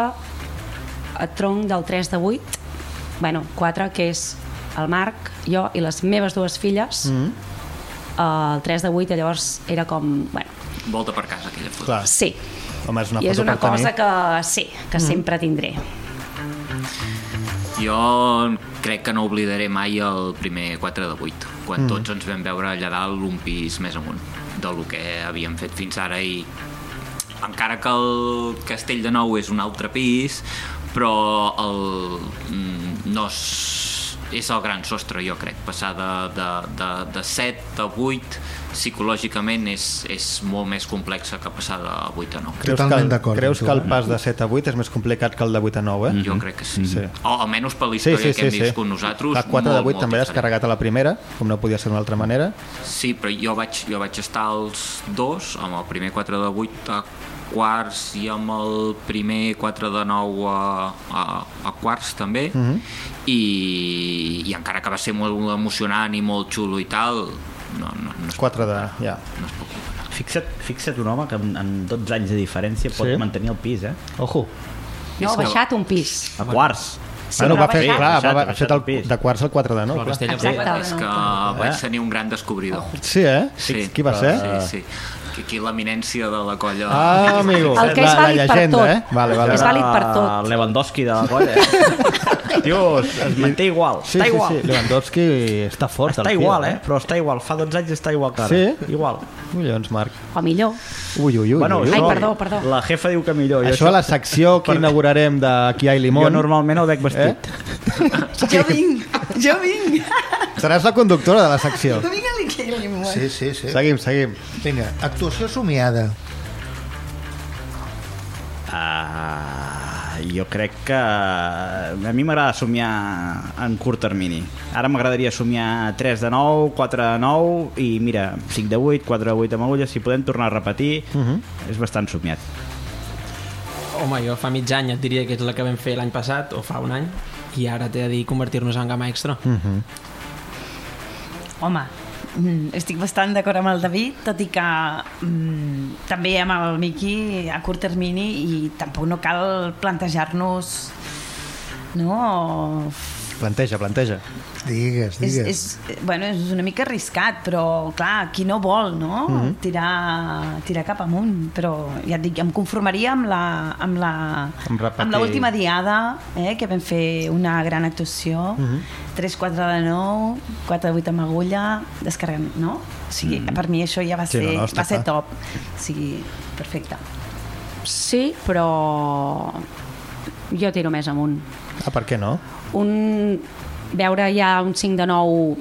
a tronc del 3 de 8, bueno, 4 que és el Marc, jo i les meves dues filles, mm -hmm. el 3 de 8 llavors era com, bueno, Volta per casa, aquella foto. Clar. sí, Home, és una i és una cosa que sí, que mm. sempre tindré. Jo crec que no oblidaré mai el primer 4 de 8, quan mm. tots ens vam veure allà dalt un pis més amunt del que havíem fet fins ara i encara que el Castell de Nou és un altre pis, però el, mm, no és, és el gran sostre, jo crec. Passar de, de, de, de 7 a 8 psicològicament és, és molt més complexa que passar de 8 a 9. Creus que, Totalment el, d'acord creus que el pas de 7 a 8 és més complicat que el de 8 a 9, eh? Jo crec que sí. Sí. O almenys per la Sí, història sí, que hem sí, sí. viscut nosaltres. La 4 de 8 molt, també molt l'has carregat a la primera, com no podia ser d'una altra manera. Sí, però jo vaig, jo vaig estar als dos, amb el primer 4 de 8 a quarts i amb el primer 4 de 9 a, a, a quarts també Mhm. mm -hmm. i, i encara que va ser molt emocionant i molt xulo i tal no, no, no, es, 4 de... ja. no es pot comparar. Fixa't, fixa't un home que en, en 12 anys de diferència pot Sí. mantenir el pis, eh? Ojo. No, ha baixat un pis. A quarts. Sí, bueno, va fer, baixat. clar, baixat, va, baixat fet el, pis. de quarts al 4 de 9. Però el Clar. Castell Exacte. és que vaig tenir un gran descobridor Sí, eh? sí. Qui va ser? Sí, sí. Que aquí l'eminència de la colla Ah, amigo. El que és la, la vàlid per tot. eh? Vale, vale. És vàlid per tot. El Lewandowski de la colla. Tio, es manté igual. Sí, està sí, igual. sí. Lewandowski està fort. Està igual, eh? Però està igual. Fa 12 anys està igual que ara. Sí? Igual. Collons, Marc. O millor. Ui, ui, ui. Bueno, ui, ui. Ai, això- perdó, perdó. La jefa diu que millor. Jo Això a la secció que inaugurarem de Qui ha Jo limón. normalment ho veig vestit. Jo vinc, jo vinc. Seràs la conductora de la secció. Vinc a l'Ikea Sí, sí, sí. Seguim, seguim. Vinga, actuació somiada. Uh, jo crec que a mi m'agrada somiar en curt termini. Ara m'agradaria somiar 3 de 9, 4 de 9 i mira, 5 de 8, 4 de 8 amb agulles, si podem tornar a repetir, uh -huh. és bastant somiat. Home, jo fa mig any et diria que és la que vam fer l'any passat, o fa un any, i ara t'he de dir convertir-nos en gamma extra. Mm. Home, mm, estic bastant d'acord amb el David, tot i que mm, també amb el Miqui a curt termini i tampoc no cal plantejar-nos no, Planteja, planteja. Digues, és, digues. és, bueno, és una mica arriscat, però clar, qui no vol no? Mhm. tirar, tirar cap amunt però ja et dic, em conformaria amb la amb la, Amb l'última diada eh, que vam fer una gran actuació Mhm. 3, 4 de 9 4 de 8 amb agulla descarregant, no? O sigui, per mi això ja va. Sí, ser, no, no, està va ser top o sigui, perfecte Sí, però jo tiro més amunt. Ah, per què no? Un... Veure ja un 5 de 9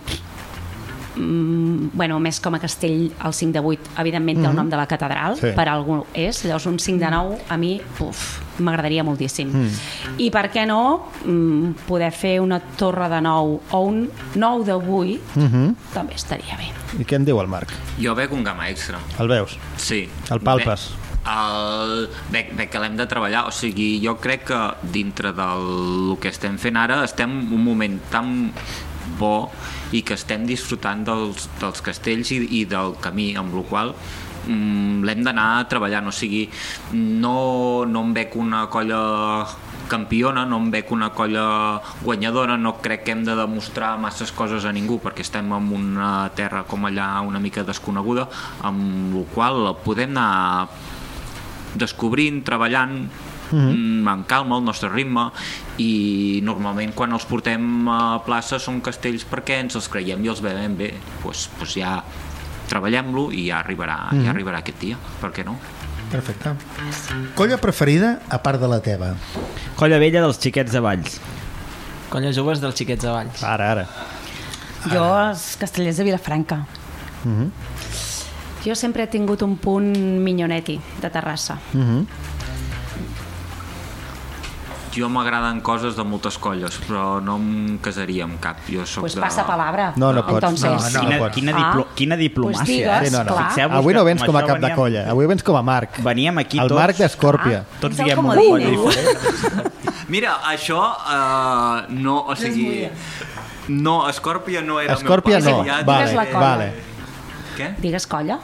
mm, bueno, més com a castell el 5 de 8 evidentment té el nom de la catedral Sí. per algú és, llavors un 5 de 9 a mi uf, m'agradaria moltíssim i per què no mm, poder fer una torre de 9 o un 9 de 8 Mhm. també estaria bé I què en diu el Marc? jo veig un gamma extra El veus? Sí. El palpes. Bé, el, bé, bé que l'hem de treballar, o sigui, jo crec que dintre del que estem fent ara estem un moment tan bo i que estem disfrutant dels, dels castells i, i del camí, amb la qual mm, l'hem d'anar treballant, o sigui, no, no em veig una colla campiona, no em veig una colla guanyadora, no crec que hem de demostrar masses coses a ningú perquè estem en una terra com allà una mica desconeguda, amb la qual podem anar descobrint, treballant mm, en calma, al nostre ritme i normalment quan els portem a plaça són castells perquè ens els creiem i els veiem bé doncs, doncs ja treballem-lo i ja arribarà, ja arribarà aquest dia, per què no? Perfecte. Colla preferida, a part de la teva? Colla vella dels xiquets de Valls. Colla joves dels xiquets de Valls. Ara, ara. jo els castellers de Vilafranca jo sempre he tingut un punt minyoneti de Terrassa Mhm. Jo m'agraden coses de moltes colles, però no em casaria amb cap. Jo soc pues de... passa palabra No, no pots. entonces No, no, quina, pots. quina, Ah. diplo, quina diplomàcia. Pues digues, eh? Sí, no, no. clar. Fixeu-vos Avui no vens com a cap de veníem- colla, avui vens com a Marc. Veníem aquí El tots... Marc d'Escòrpia. Tots És el diem comodín, colla eh? diferent. Mira, això uh, no, o sigui... No, Escòrpia no era Escòrpia el meu no. pare. Ja- Vale, vale. Què? Digues colla.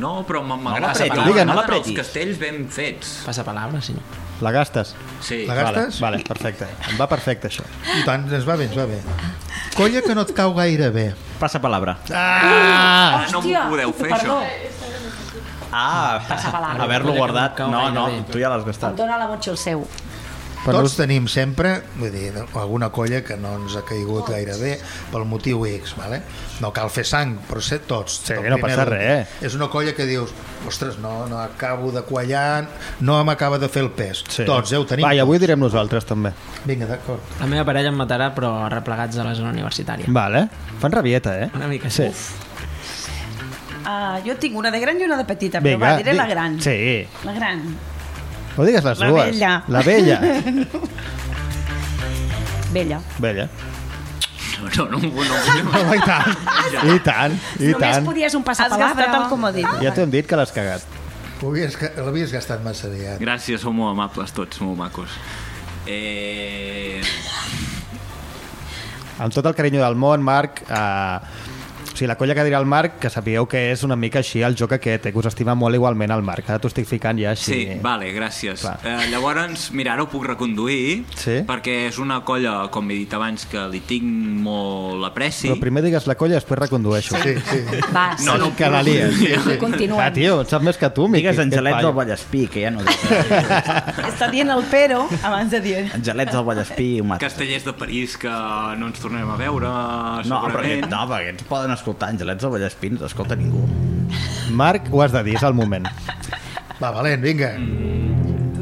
No, però No m'agrada l'apretis, no, no m'agraden els l'apretis. castells ben fets. Passa palabra, si no. La gastes? Sí. La gastes? Vale, vale, perfecte. Em va perfecte, això. I tant, ens va bé, ens va bé. Colla que no et cau gaire bé. Passa palabra. Ah! Ah, no m'ho podeu fer, perdó. això. Ah, palabra. haver-lo guardat. no No, no, tu ja l'has Em gastat. dóna la botxa el seu. Però Tots no- tenim sempre, vull dir, alguna colla que no ens ha caigut gaire bé pel motiu X, vale? no cal fer sang, però ser tots. Sí, no primer passa res. És una colla que dius, ostres, no, no acabo de quallar, no m'acaba de fer el pes. Sí. Tots, eh, ho tenim. Va, i avui tots. direm nosaltres, també. Vinga, d'acord. La meva parella em matarà, però replegats a la zona universitària. Vale. Fan rabieta, eh? Una mica Sí. Uh, jo tinc una de gran i una de petita, però Vinga, va, diré di- la gran. Sí. La gran. No digues les La dues. vella. La vella. Vella. Vella. No, no, no, no, no, i tant. I tant, i Només tant. podies un Has passapalabra. gastat el comodí. Ja t'ho hem dit que l'has cagat. Ho havies ga- L'havies gastat massa aviat. Gràcies, sou molt amables tots, molt macos. Eh... Amb tot el carinyo del món, Marc, eh, sigui, la colla que dirà el Marc, que sapigueu que és una mica així el joc aquest, eh, que us estima molt igualment el Marc. Ara t'ho estic ficant ja així. Sí, vale, gràcies. Clar. Eh, llavors, mira, ara ho puc reconduir, Sí. perquè és una colla, com he dit abans, que li tinc molt apreci. Però primer digues la colla i després recondueixo. Sí, sí. Va, No, no, que la lies. Sí. Continuem. Ah, tio, saps més que tu, Miqui. Digues Què et Angelets falla? del Vallespí, que ja no. Està dient el pero abans de dir... Angelets del Vallespí ho. Castellers de París que no ens tornarem a veure, No, però segurament. no, perquè ens poden escoltar Angelets del Vallespí, no t'escolta ningú. Marc, ho has de dir, és el moment. Va, valent, vinga.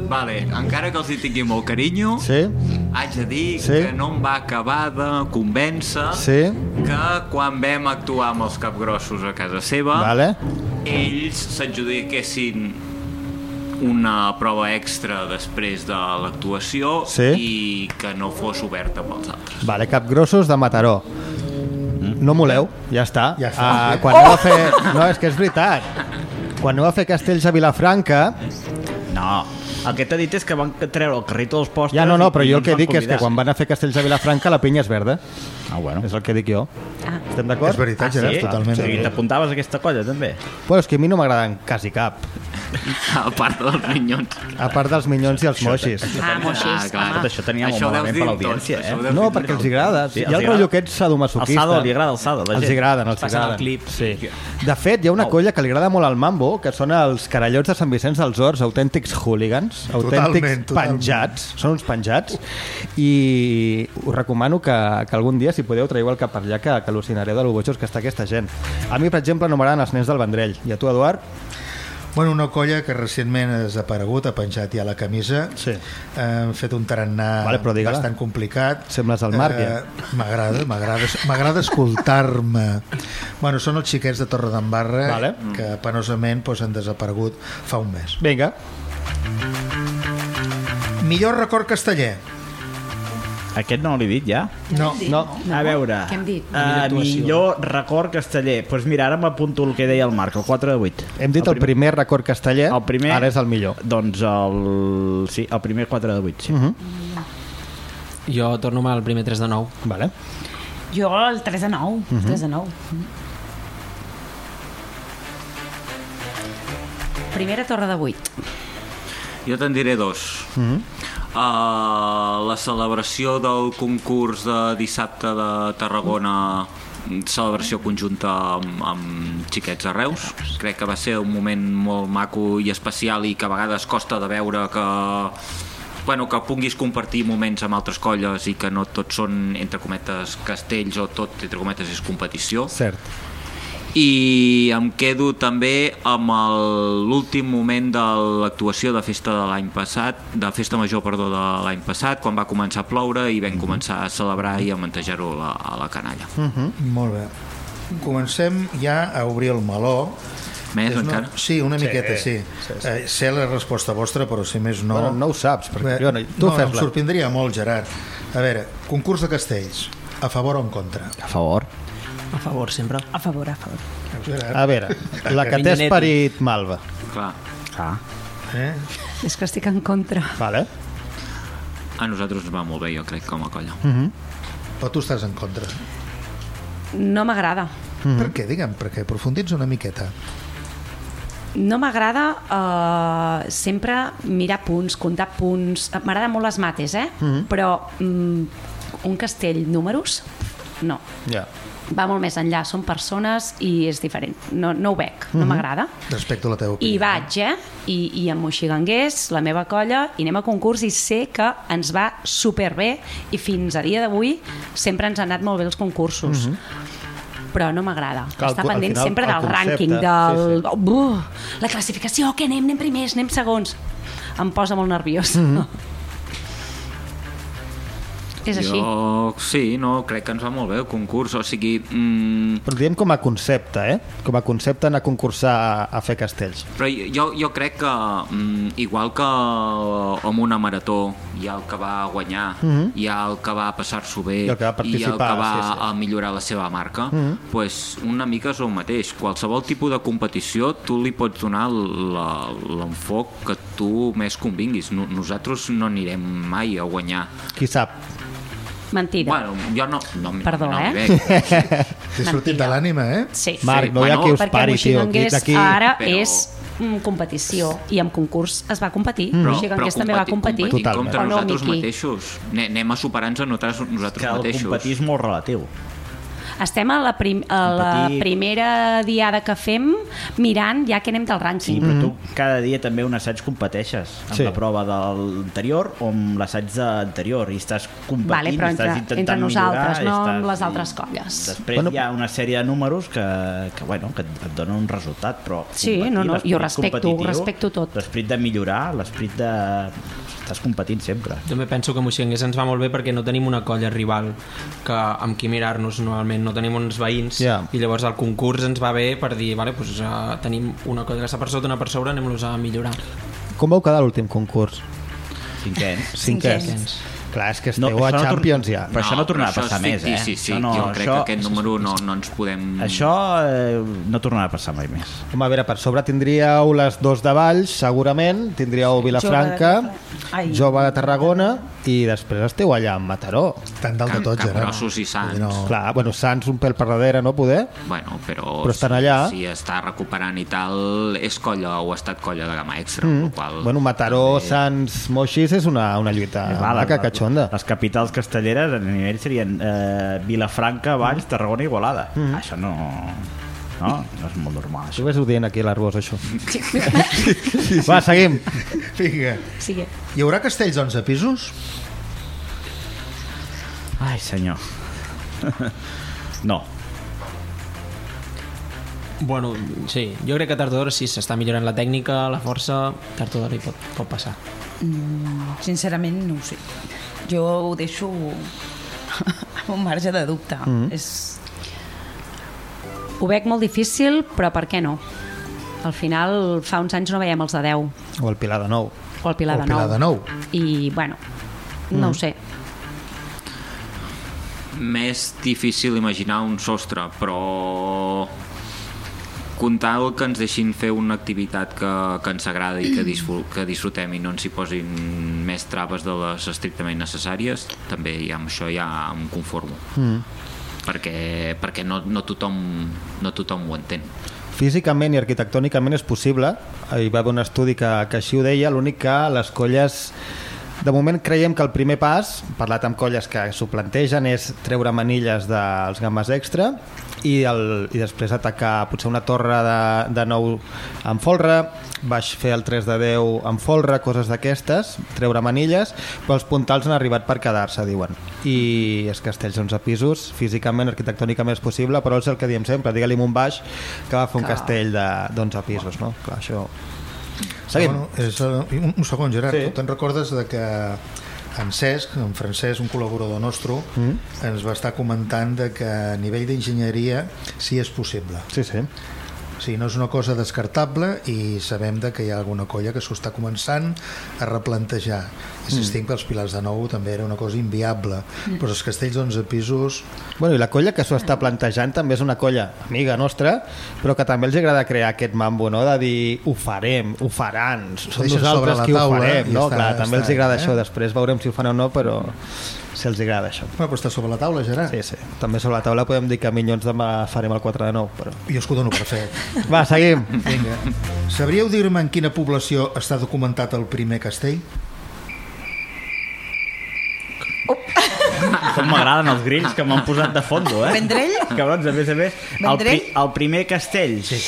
Vale, encara que els hi tingui molt carinyo, Sí? haig de dir Sí. que no em va acabar de convèncer Sí? que quan vam actuar amb els capgrossos a casa seva, Vale? ells s'adjudiquessin una prova extra després de l'actuació Sí. i que no fos oberta pels altres. Vale, capgrossos de Mataró. No moleu, ja està. Ja està. Uh, quan aneu a fer... No, és que és veritat. Quan aneu a fer castells a Vilafranca... No, el que t'he dit és que van treure el carrito dels postres... Ja, no, no, però jo el que dic és que convidar. quan van a fer castells a Vilafranca la pinya és verda. Ah, bueno. És el que dic jo. Ah. Estem d'acord? És veritat, Ah, sí? Gerard, totalment. O sigui, t'apuntaves aquesta colla, també? Bueno, és que a mi no m'agraden quasi cap. A part dels minyons. A part dels minyons i els moixis. Ah, moixis, clar. home. Tot això tenia Això molt malament per l'audiència, eh? No, perquè els agrada. Sí, Hi els ha el rotllo aquest sadomasoquista. El sado, li agrada el sado, Els agraden, els agraden. el clip. Sí. De fet, hi ha una Oh. colla que li agrada molt al mambo, que són els carallots de Sant Vicenç dels Horts, autèntics hooligans, autèntics Totalment, totalment. penjats, són uns penjats, i us recomano que, que algun dia, si podeu, traieu el cap per allà, que, que al·lucinareu de lo bojos que està aquesta gent. A mi, per exemple, no m'agraden els nens del Vendrell. I a tu, Eduard? Bueno, una colla que recentment ha desaparegut, ha penjat ja la camisa, Sí. eh, han fet un tarannà Vale, però bastant complicat. Sembles el Marc, ja. Eh, M'agrada, m'agrada m'agrada escoltar-me. Bueno, són els xiquets de Torredembarra Vale. que penosament doncs, han desaparegut fa un mes. Vinga. Millor record casteller? Aquest no l'he dit, ja? No, no. A veure, Què hem dit? Uh, millor record casteller. Doncs pues mira, ara m'apunto el que deia el Marc, el 4 de 8. Hem dit el primer record casteller, El primer... ara és el millor. Doncs el... Sí, el primer 4 de 8, sí. Uh -huh. Jo torno al primer 3 de 9. Vale. Jo el 3 de 9. Mhm. 3 de 9. Primera torre de 8. Jo te'n diré dos. Uh -huh. Uh, la celebració del concurs de dissabte de Tarragona celebració conjunta amb, amb xiquets de Reus crec que va ser un moment molt maco i especial i que a vegades costa de veure que bueno, que puguis compartir moments amb altres colles i que no tots són entre cometes castells o tot entre cometes és competició Cert. I em quedo també amb el- l'últim moment de l'actuació de festa de l'any passat, de festa major perdó de l'any passat, quan va començar a ploure i vam començar a celebrar i a mantejar-ho a, la, a la canalla. Molt bé. Comencem ja a obrir el meló. Més És una... encara? Sí, una miqueta, sí. sí, sí. Eh, sé la resposta vostra, però si més no... Bueno, no ho saps, perquè Bé, jo no... Tu no, no, em sorprendria molt, Gerard. A veure, concurs de castells. A favor o en contra? A favor. A favor, sempre. A favor, a favor. A veure, la que té Minyanetti. esperit malva. Clar, Ah. eh? És que estic en contra. Vale. a nosaltres ens va molt bé, jo crec, com a colla. Uh -huh. O tu estàs en contra? No m'agrada. Mm -hmm. Per què, digue'm? Perquè aprofundits una miqueta. No m'agrada uh, sempre mirar punts, comptar punts. M'agrada molt les mates, eh? Mm -hmm. Però mm, un castell, números, no. Ja. Va molt més enllà, són persones i és diferent. No, no ho veig, no Mhm. m'agrada. Respecto a la teva opinió. I vaig, eh? I, i amb Moixiganguers, la meva colla, i anem a concurs i sé que ens va superbé i fins a dia d'avui sempre ens han anat molt bé els concursos. Mm -hmm però no m'agrada. Que Està pendent final, sempre el del concepte, rànquing, sí, del... sí. Uh, la classificació, què anem? Anem primers, anem segons. Em posa molt nerviós. Mm -hmm. És així. Jo, sí, no, crec que ens va molt bé el concurs, o sigui... Mm, Però diem com a concepte, eh? Com a concepte anar a concursar a, a fer castells. però jo, jo crec que, mm, igual que amb una marató hi ha el que va guanyar, Mhm. hi ha el que va passar-s'ho bé, I el que va i el que va sí, sí. a millorar la seva marca, Mhm. pues una mica és el mateix. Qualsevol tipus de competició tu li pots donar l'enfoc que tu més convinguis. No, nosaltres no anirem mai a guanyar. Qui sap? Mentida. Bueno, jo no... no Perdó, no, eh? T'he sortit de l'ànima, eh? Sí. Marc, no hi ha Bueno, qui us pari, tio. Aquí, d'aquí... ara Però- és mm, competició i en concurs es va competir. Mm. Mm. Moixiganguers també va competir. competir Totalment. contra no, nosaltres Miqui? mateixos. Ne- Anem a superar-nos a nosaltres, nosaltres Que el mateixos. competir és molt relatiu. Estem a la, prim a la primera diada que fem mirant ja que anem del Sí, rànquing. però tu cada dia també un assaig competeixes amb Sí. la prova de l'anterior o amb l'assaig anterior i estàs competint, Vale, però estàs entre, intentant entre nosaltres, millorar, no estàs, amb les altres colles. Després Bueno. hi ha una sèrie de números que, que, bueno, que et, et donen un resultat, però Sí, no, no, jo respecto- respecto tot. L'esperit de millorar, l'esperit de... Estàs competint sempre. També penso que Moixenguers ens va molt bé perquè no tenim una colla rival que, amb qui mirar-nos normalment, no tenim uns veïns Ja. i llavors el concurs ens va bé per dir, vale, pues, uh, tenim una colla que està per sota, una per sobre, anem-los a millorar. Com vau quedar l'últim concurs? Cinquens. Cinquè. Cinquens. Clar, és que esteu això a tor- Champions ja. Però això no tornarà a passar més, és eh? fictici, Sí, Això no- jo crec això- que aquest número no, no ens podem... Això eh, no tornarà a passar mai més. Home, a veure, per sobre tindríeu les dos de Valls, segurament, tindríeu Vilafranca, Jove de- Ai. Jove de Tarragona, i després esteu allà a Mataró. Tan dalt de tot, Gerard. Capgrossos i Sants. No... Clar, bueno, Sants un pèl per darrere, no, poder? Bueno, però, Però estan allà. si està recuperant i tal, és colla o ha estat colla de gamma extra. Mm. Qual, Bueno, Mataró, també- Sants, Moixís és una, una lluita Eh, va, maca, les- catxonda. Les capitals castelleres a nivell serien eh, Vilafranca, Valls, Tarragona i Igualada. Mm. Això no... No, no és molt normal, Tu això. ves-ho dient aquí a l'Arbós, això. Va, seguim. Vinga. Sí. Hi haurà castells d'11 pisos? Ai, senyor. no. Bueno, sí, jo crec que tard o d'hora sí, s'està millorant la tècnica, la força, tard o d'hora hi pot, pot passar. Mm, sincerament, no ho sé. Jo ho deixo amb un marge de dubte. Mm. És... Ho veig molt difícil, però per què no? Al final, fa uns anys no veiem els de 10, O el Pilar de Nou. o el Pilar, O el de, Pilar 9. de Nou. I, bueno, no Mm. ho sé. Més difícil imaginar un sostre, però comptar el que ens deixin fer una activitat que, que ens agrada i que, que disfrutem i no ens hi posin més traves de les estrictament necessàries, també ja, amb això ja em conformo. Mm. Perquè, perquè no, no, tothom, no tothom ho entén. Físicament i arquitectònicament és possible. Hi va haver un estudi que, que així ho deia, l'únic que les colles... De moment creiem que el primer pas, parlat amb colles que s'ho plantegen, és treure manilles dels gammes extra i, el, i després atacar potser una torre de, de nou amb folre, baix fer el 3 de 10 amb folre, coses d'aquestes, treure manilles, però els puntals han arribat per quedar-se, diuen. I els castells d'11 pisos, físicament, arquitectònicament és possible, però és el que diem sempre, digue-li un baix que va fer un castell de- d'11 pisos, no? Clar, això... Seguim. Bueno, és, eh, un, un segon, Gerard. Sí. Tu te'n recordes de que en Cesc, en Francesc, un col·laborador nostre, Mm. ens va estar comentant de que a nivell d'enginyeria sí és possible. Sí, sí. Sí, no és una cosa descartable i sabem de que hi ha alguna colla que s'ho està començant a replantejar. Insistim que els Pilars de Nou també era una cosa inviable, però els castells d'11 pisos... Bueno, i la colla que s'ho està plantejant també és una colla amiga nostra, però que també els agrada crear aquest mambo, no?, de dir ho farem, ho faran, som nosaltres la qui ho taula farem, i no? està- Clar, també està els agrada eh? això, després veurem si ho fan o no, però si els agrada això. Bueno, però està sobre la taula, Gerard. Sí, sí. També sobre la taula podem dir que a Minyons demà farem el 4 de 9, però... Jo us ho dono per fet. Va, seguim. Vinga. Sabríeu dir-me en quina població està documentat el primer castell? Com m'agraden els grills que m'han posat de fondo, eh? Vendrell? Cabrons, a més a més. El, Vendrell? el primer castell. Sí.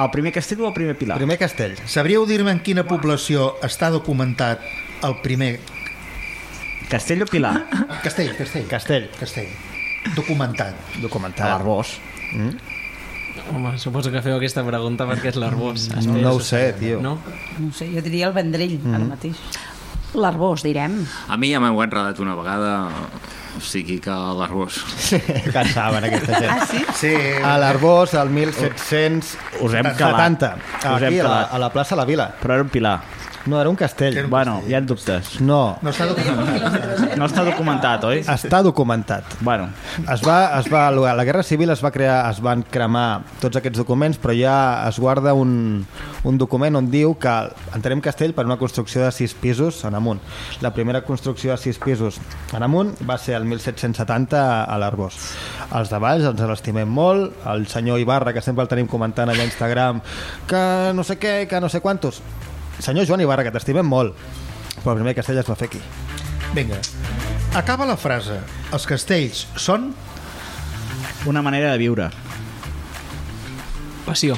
El primer castell o el primer pilar? Primer castell. Sabríeu dir-me en quina població està documentat el primer... Castell o pilar? Castell, castell. Castell. Castell. Documentat. A Documentat. l'Arbós. Home, suposo que feu aquesta pregunta perquè és l'Arbós. No ho sé, tio. No? No sé, jo diria el Vendrell, Mm-hmm. ara mateix. L'Arbós, direm. A mi ja m'ho han redat una vegada, o sigui que l'Arbós. que en saben aquesta gent. Ah, sí? Sí. A l'Arbós, el 1770. Us hem calat. Us hem Aquí, a la, a la plaça La Vila. Però era un pilar. No, era un castell. Bueno, hi ha dubtes. No, No està documentat. No està documentat, oi? està documentat. Bueno, Es va, es va, la Guerra Civil es va crear, es van cremar tots aquests documents, però ja es guarda un, un document on diu que entenem castell per una construcció de sis pisos en amunt. La primera construcció de sis pisos en amunt va ser el 1770 a l'Arbós. Els de baix ens l'estimem molt, el senyor Ibarra, que sempre el tenim comentant allà a Instagram, que no sé què, que no sé quantos. Senyor Joan Ibarra, que t'estimem molt, però el primer castell es va fer aquí. Vinga. Acaba la frase. Els castells són... una manera de viure. Passió.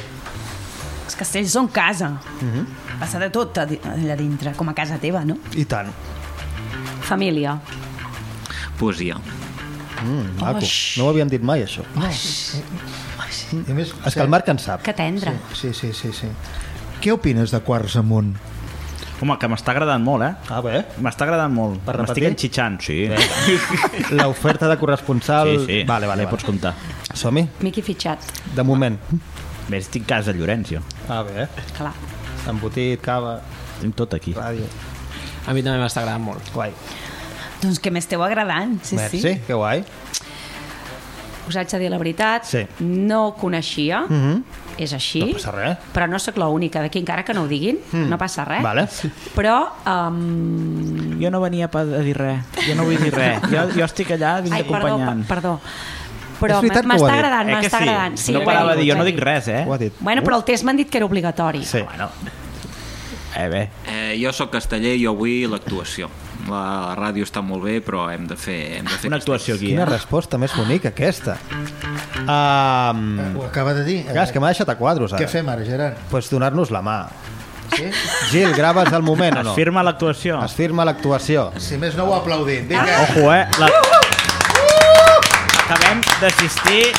Els castells són casa. Mhm. Passa de tot allà dintre, com a casa teva, no? I tant. Família. Poesia. Mm, maco. Oix. No ho havíem dit mai, això. I a més, És que el Marc en sap. Que tendre. Sí, sí, sí, sí. Què opines de Quarts Amunt? Home, que m'està agradant molt, eh? Ah, bé. M'està agradant molt. Per M'estic enxitxant, sí. L'oferta de corresponsal... Sí, sí. Vale, vale, Ja pots comptar. Som-hi? Miqui fitxat. De moment. Bé, estic a casa de Llorenç, jo. Ah, bé. Clar. Embotit, cava, Tinc tot aquí. ràdio... A mi també m'està agradant molt. Guai. Doncs que m'esteu agradant, sí, Merci, sí. que guai. Us haig de dir la veritat, Sí. no ho coneixia, Mm -hmm. És així, No passa res. però no sóc l'única d'aquí, encara que no ho diguin, no passa res. Vale. Però, um... Jo no venia a dir res. Jo no vull dir res. Jo, jo estic allà, vinc ai, perdó, acompanyant. per- perdó. Però m'està agradant, Eh m'està sí? agradant. Sí, no parava de dir, jo no dic res, eh? Ho ha dit. Bueno, però el test m'han dit que era obligatori. Sí. Bueno. Eh, bé. Eh, jo sóc casteller i vull l'actuació. La ràdio està molt bé, però hem de fer, hem de fer Una actuació aquí, Quina eh? resposta més bonica, aquesta. Um, Ho acaba de dir. clar, és que m'ha deixat a quadros, ara. Què fem ara, Gerard? Pues donar-nos la mà. Sí? Gil, graves el moment o Es no? firma l'actuació. Es firma l'actuació. Si més no ho aplaudim. Vinga. Ojo, eh? La... Acabem d'assistir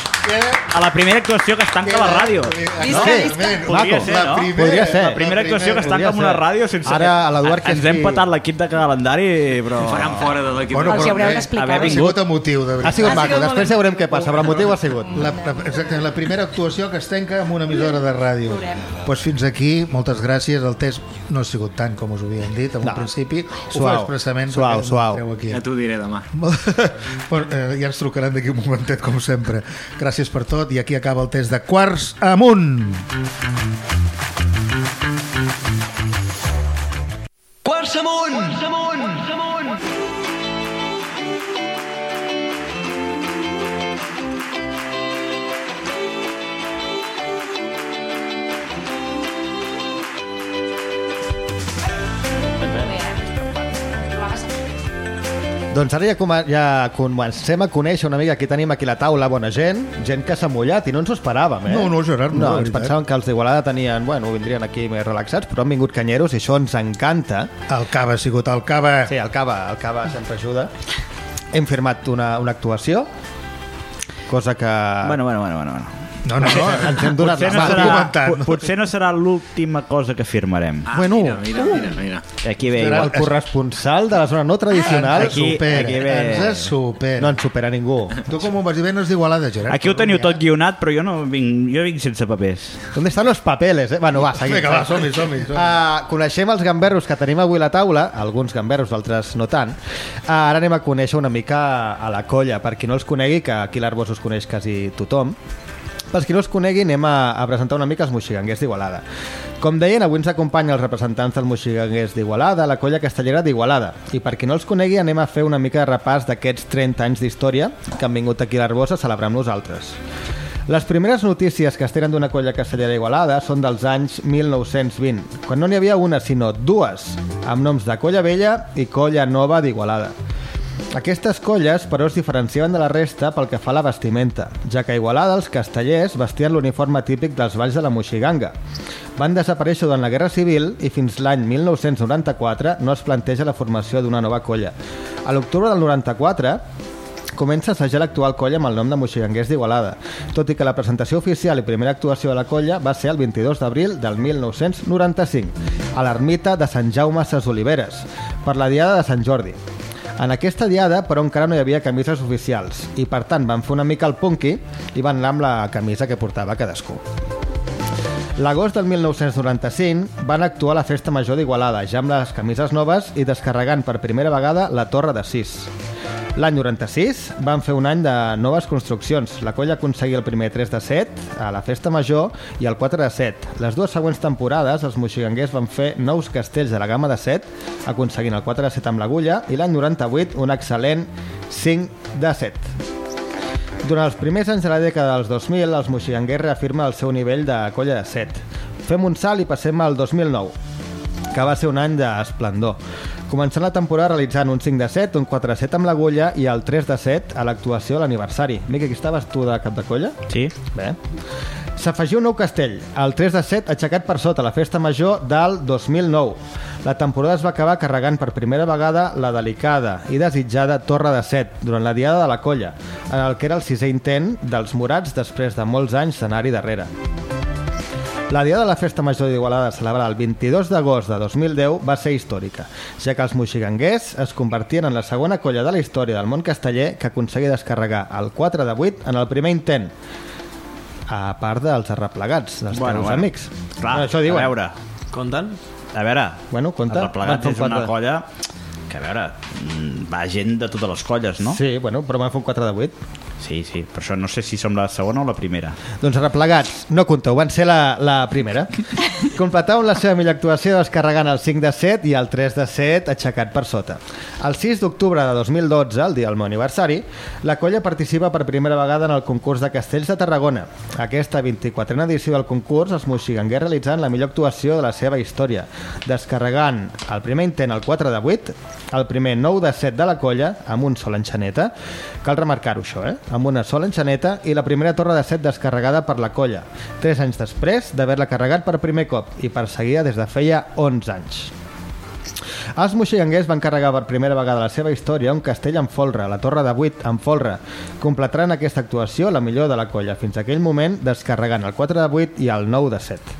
a la primera actuació que es tanca la ràdio. Visca, Sí. Podria Maco. ser, La no? primera, Podria ser. La primera actuació que es tanca amb una ràdio sense... Ara, a l'Eduard que Ens hem patat l'equip de calendari, però... Faran fora de l'equip. Bueno, Els hi però haureu d'explicar. Ha sigut emotiu, de Ha veritat. sigut Ha maco, sigut després ja veurem què passa, però el motiu ha sigut. La, la, exacte, la primera actuació que es tanca amb una emissora de ràdio. Doncs pues fins aquí, moltes gràcies. El test no ha sigut tant com us ho havíem dit en un No. principi. Ho Suau, fa expressament suau, perquè suau. Aquí. Ja t'ho diré demà. bueno, eh, ja ens trucaran d'aquí un momentet, com sempre. Gràcies per tot i aquí acaba el test de. Quarts amunt! Quarts amunt! Quarts amunt! Doncs ara ja, coma- ja comencem a conèixer una mica qui tenim aquí a la taula, bona gent, gent que s'ha mullat i no ens ho esperàvem, eh? No, no, Gerard, no, no ens veritat. pensàvem que els d'Igualada tenien, bueno, vindrien aquí més relaxats, però han vingut canyeros i això ens encanta. El cava ha sigut el cava. Sí, el cava, el cava sempre ajuda. Hem firmat una, una actuació, cosa que... Bueno, bueno, bueno, bueno. bueno. No, no, no. Ens hem donat Potser la no, serà, potser no serà l'última cosa que firmarem. Ah, Bueno. mira, mira, mira, mira. Aquí ve Era el igual. corresponsal de la zona no tradicional. Ens supera, aquí ve- ens supera. No ens supera ningú. Tu com ho vas dir bé, no és d'Igualada, Gerard. Aquí ho teniu tot guionat, però jo no vinc, jo vinc sense papers. ¿Dónde están los papeles? Eh? Bueno, va, seguim. Vinga, va, som-hi, som-hi. som Uh, coneixem els gamberros que tenim avui a la taula, alguns gamberros, altres no tant. Uh, ara anem a conèixer una mica a la colla, per qui no els conegui, que aquí a l'Arbós us coneix quasi tothom. Pels qui no els conegui, anem a, a presentar una mica els moxiganguers d'Igualada. Com deien, avui ens acompanya els representants dels moxiganguers d'Igualada, la colla castellera d'Igualada. I per qui no els conegui, anem a fer una mica de repàs d'aquests 30 anys d'història que han vingut aquí a l'Arbós a celebrar amb nosaltres. Les primeres notícies que es tenen d'una colla castellera igualada són dels anys 1920, quan no n'hi havia una, sinó dues, amb noms de Colla Vella i Colla Nova d'Igualada. Aquestes colles, però, es diferenciaven de la resta pel que fa a la vestimenta, ja que a Igualada els castellers vestien l'uniforme típic dels valls de la Moixiganga. Van desaparèixer durant la Guerra Civil i fins l'any 1994 no es planteja la formació d'una nova colla. A l'octubre del 94 comença a assajar l'actual colla amb el nom de Moxiganguers d'Igualada, tot i que la presentació oficial i primera actuació de la colla va ser el 22 d'abril del 1995, a l'ermita de Sant Jaume Ses Oliveres, per la Diada de Sant Jordi. En aquesta diada, però, encara no hi havia camises oficials i, per tant, van fer una mica el punky i van anar amb la camisa que portava cadascú. L'agost del 1995 van actuar a la Festa Major d'Igualada, ja amb les camises noves i descarregant per primera vegada la Torre de Sis. L'any 96 van fer un any de noves construccions. La colla aconseguia el primer 3 de 7 a la Festa Major i el 4 de 7. Les dues següents temporades els moxiganguers van fer nous castells de la gamma de 7, aconseguint el 4 de 7 amb l'agulla i l'any 98 un excel·lent 5 de 7. Durant els primers anys de la dècada dels 2000, els moxiganguers reafirmen el seu nivell de colla de 7. Fem un salt i passem al 2009, que va ser un any d'esplendor. Començant la temporada realitzant un 5 de 7, un 4 de 7 amb l'agulla i el 3 de 7 a l'actuació a l'aniversari. Mica, aquí estaves tu de cap de colla? Sí? Bé. S'afegiu un nou castell, el 3 de 7 aixecat per sota la festa major del 2009. La temporada es va acabar carregant per primera vegada la delicada i desitjada Torre de 7 durant la diada de la colla, en el que era el sisè intent dels morats després de molts anys d'anar-hi darrere. La diada de la Festa Major d'Igualada celebrada el 22 d'agost de 2010 va ser històrica, ja que els moxiganguers es convertien en la segona colla de la història del món casteller que aconseguia descarregar el 4 de 8 en el primer intent, a part dels arreplegats, dels Bueno, teus bueno. amics. Clar, Bueno, això diuen. a veure, Compten? a veure, Bueno, compte. els replegats Van és una colla que, a veure, mm, va gent de totes les colles, no? Sí, bueno, però van fer un 4 de 8. Sí, sí, per això no sé si som la segona o la primera. Doncs arreplegats, no compteu, van ser la, la primera. Completaven la seva millor actuació descarregant el 5 de 7 i el 3 de 7 aixecat per sota. El 6 d'octubre de 2012, el dia del meu aniversari, la colla participa per primera vegada en el concurs de Castells de Tarragona. Aquesta 24a edició del concurs, els moxiganguers realitzant la millor actuació de la seva història, descarregant el primer intent el 4 de 8, el primer 9 de 7 de la colla, amb un sol enxaneta, cal remarcar-ho això, eh? Amb una sola enxaneta, i la primera torre de 7 descarregada per la colla, 3 anys després d'haver-la carregat per primer cop i perseguida des de feia 11 anys. Els moxiganguers van carregar per primera vegada la seva història un castell en folre, la Torre de 8 en folre. Completaran aquesta actuació la millor de la colla, fins a aquell moment descarregant el 4 de 8 i el 9 de 7.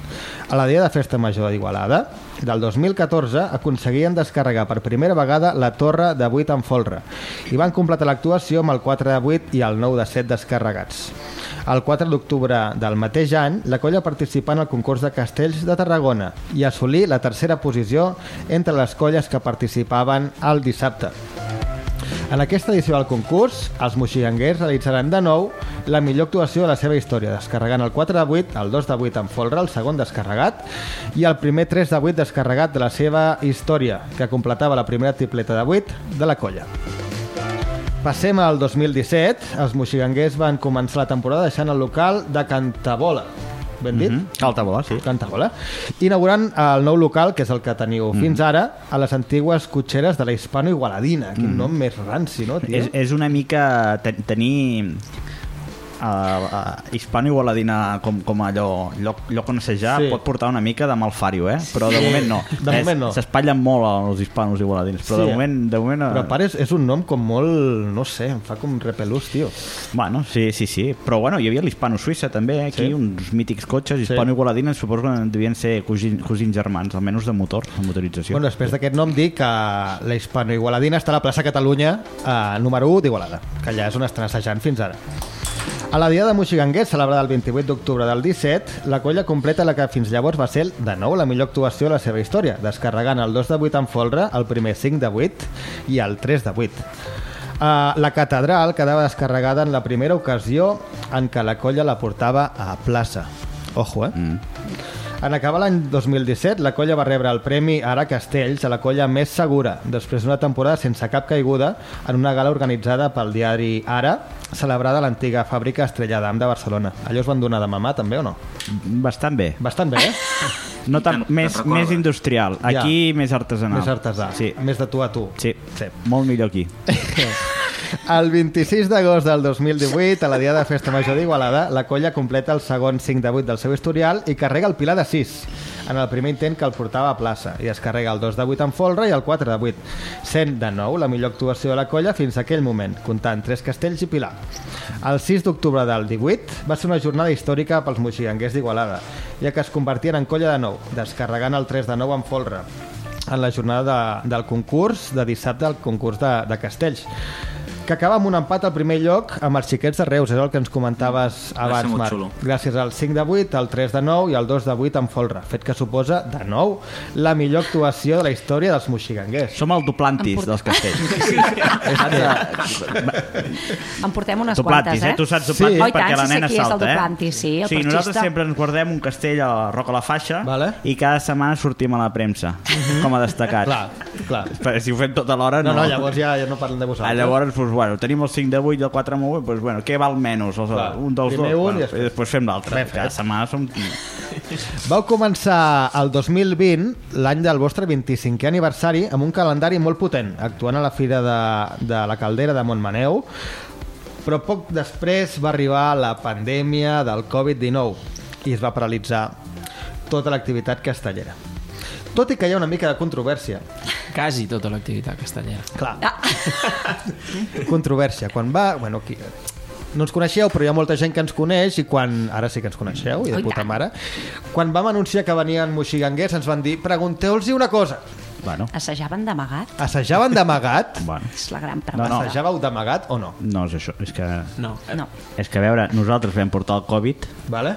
A la dia de Festa Major d'Igualada, del 2014, aconseguien descarregar per primera vegada la Torre de 8 en folre i van completar l'actuació amb el 4 de 8 i el 9 de 7 descarregats. El 4 d'octubre del mateix any, la colla participà en el concurs de castells de Tarragona i assolí la tercera posició entre les colles que participaven el dissabte. En aquesta edició del concurs, els moxiganguers realitzaran de nou la millor actuació de la seva història, descarregant el 4 de 8, el 2 de 8 en folre, el segon descarregat, i el primer 3 de 8 descarregat de la seva història, que completava la primera tripleta de 8 de la colla. Passem al 2017. Els moxiganguers van començar la temporada deixant el local de Cantabola. Ben dit? Mm -hmm. Caltabola, sí. Cantabola. Inaugurant el nou local, que és el que teniu mm. fins ara, a les antigues cotxeres de la Hispano Igualadina. Quin mm. nom més ranci, no, tio? És, és una mica ten tenir a Hispano Igualadina com, com allò lloc, lloc on assajar Sí. pot portar una mica de malfario, eh? Però de moment no. De moment no. S'espatllen molt els hispanos igualadins, però Sí, de moment... De moment eh, Però a part és, és un nom com molt... No sé, em fa com repelús, tio. Bueno, sí, sí, sí. Però bueno, hi havia l'Hispano Suïssa també, eh, aquí, Sí. uns mítics cotxes. Hispano Sí. Igualadina suposo que devien ser cosins, cosins germans, almenys de motor, de motorització. Bueno, després d'aquest nom dic que la hispano-igualadina està a la plaça Catalunya eh, número 1 d'Igualada, que allà és on estan assajant fins ara. A la Diada de celebrada el 28 d'octubre del 17, la colla completa la que fins llavors va ser, de nou, la millor actuació de la seva història, descarregant el 2 de 8 en folre, el primer 5 de 8 i el 3 de 8. Uh, la catedral quedava descarregada en la primera ocasió en què la colla la portava a plaça. Ojo, eh? Mm. En acabar l'any 2017, la colla va rebre el Premi Ara Castells a la colla més segura, després d'una temporada sense cap caiguda en una gala organitzada pel diari Ara, celebrada a l'antiga fàbrica Estrella d'Am de Barcelona. Allò us van donar de mamar, també, o no? Bastant bé. Bastant bé, eh? No tan, més, més industrial. Ja. Aquí més artesanal. Més artesà, Sí. més de tu a tu. Sí. Sí. Molt millor aquí. El 26 d'agost del 2018, a la Diada de Festa Major d'Igualada, la colla completa el segon 5 de 8 del seu historial i carrega el Pilar de 6 en el primer intent que el portava a plaça i es carrega el 2 de 8 en folre i el 4 de 8, sent de nou la millor actuació de la colla fins a aquell moment, comptant tres castells i Pilar. El 6 d'octubre del 18 va ser una jornada històrica pels moixiganguers d'Igualada, ja que es convertien en colla de nou, descarregant el 3 de 9 en folre en la jornada de, del concurs de dissabte, el concurs de, de castells que acaba amb un empat al primer lloc amb els xiquets de Reus, és el que ens comentaves abans, Marc. xulo. Gràcies al 5 de 8, al 3 de 9 i al 2 de 8 en folre, fet que suposa, de nou, la millor actuació de la història dels moixiganguers. Som el duplantis dels castells. En portem unes Duplantis, quantes, eh? eh? Tu saps Sí. duplantis Oh, i tant, perquè la sí nena el salta, eh? duplantis, sí, el sí, perxista. nosaltres sempre ens guardem un castell a Roca la Faixa Vale. i cada setmana sortim a la premsa com a destacats. Clar, clar. Perquè si ho fem tota l'hora, No, no. no, llavors ja, ja no parlem de Ah, vosaltres. llavors, doncs, bueno, tenim el 5 de 8 i el 4 de 8, doncs, bueno, què val menys? Els, Clar, un dels dos, un bueno, i després- i després fem l'altre. Cada setmana som... Vau començar el 2020, l'any del vostre 25è aniversari, amb un calendari molt potent, actuant a la Fira de, de la Caldera de Montmaneu, però poc després va arribar la pandèmia del Covid-19 i es va paralitzar tota l'activitat castellera. Tot i que hi ha una mica de controvèrsia. Quasi tota l'activitat castellera. Clar. Controvèrsia. Quan va... Bueno, aquí, no ens coneixeu, però hi ha molta gent que ens coneix i quan... Ara sí que ens coneixeu, i de puta mare. Quan vam anunciar que venien moixiganguers ens van dir pregunteu-los una cosa. Bueno, Assajaven d'amagat? Assajaven d'amagat? bueno. És la gran No, pregunta. no. Assajàveu d'amagat o no? No és això, és que... No. No. És que a veure, nosaltres vam portar el Covid, Vale?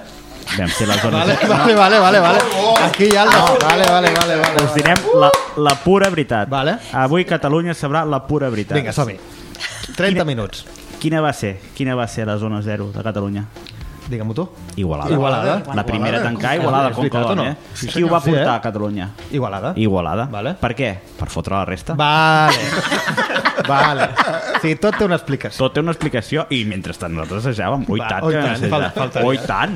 Vam ser les zones... Vale, vale, vale, vale, vale. Aquí ja el... Vale, vale, vale, vale. Us direm la, la pura veritat. Vale. Avui Catalunya sabrà la pura veritat. Vinga, som-hi. 30 minuts. Quina va ser? Quina va ser la zona zero de Catalunya? Digue-m'ho tu. Igualada. Igualada. La primera a tancar, És Igualada, com o no? eh? Sí, Qui ho va Sí, portar eh? a Catalunya? Igualada. Igualada. Vale. Per què? Per fotre la resta. Vale. Vale. Sí, tot té una explicació. Tot té una explicació i mentrestant nosaltres assajàvem. Oi tant, oi tant, assajàvem. fal- faltaria. Oi tant.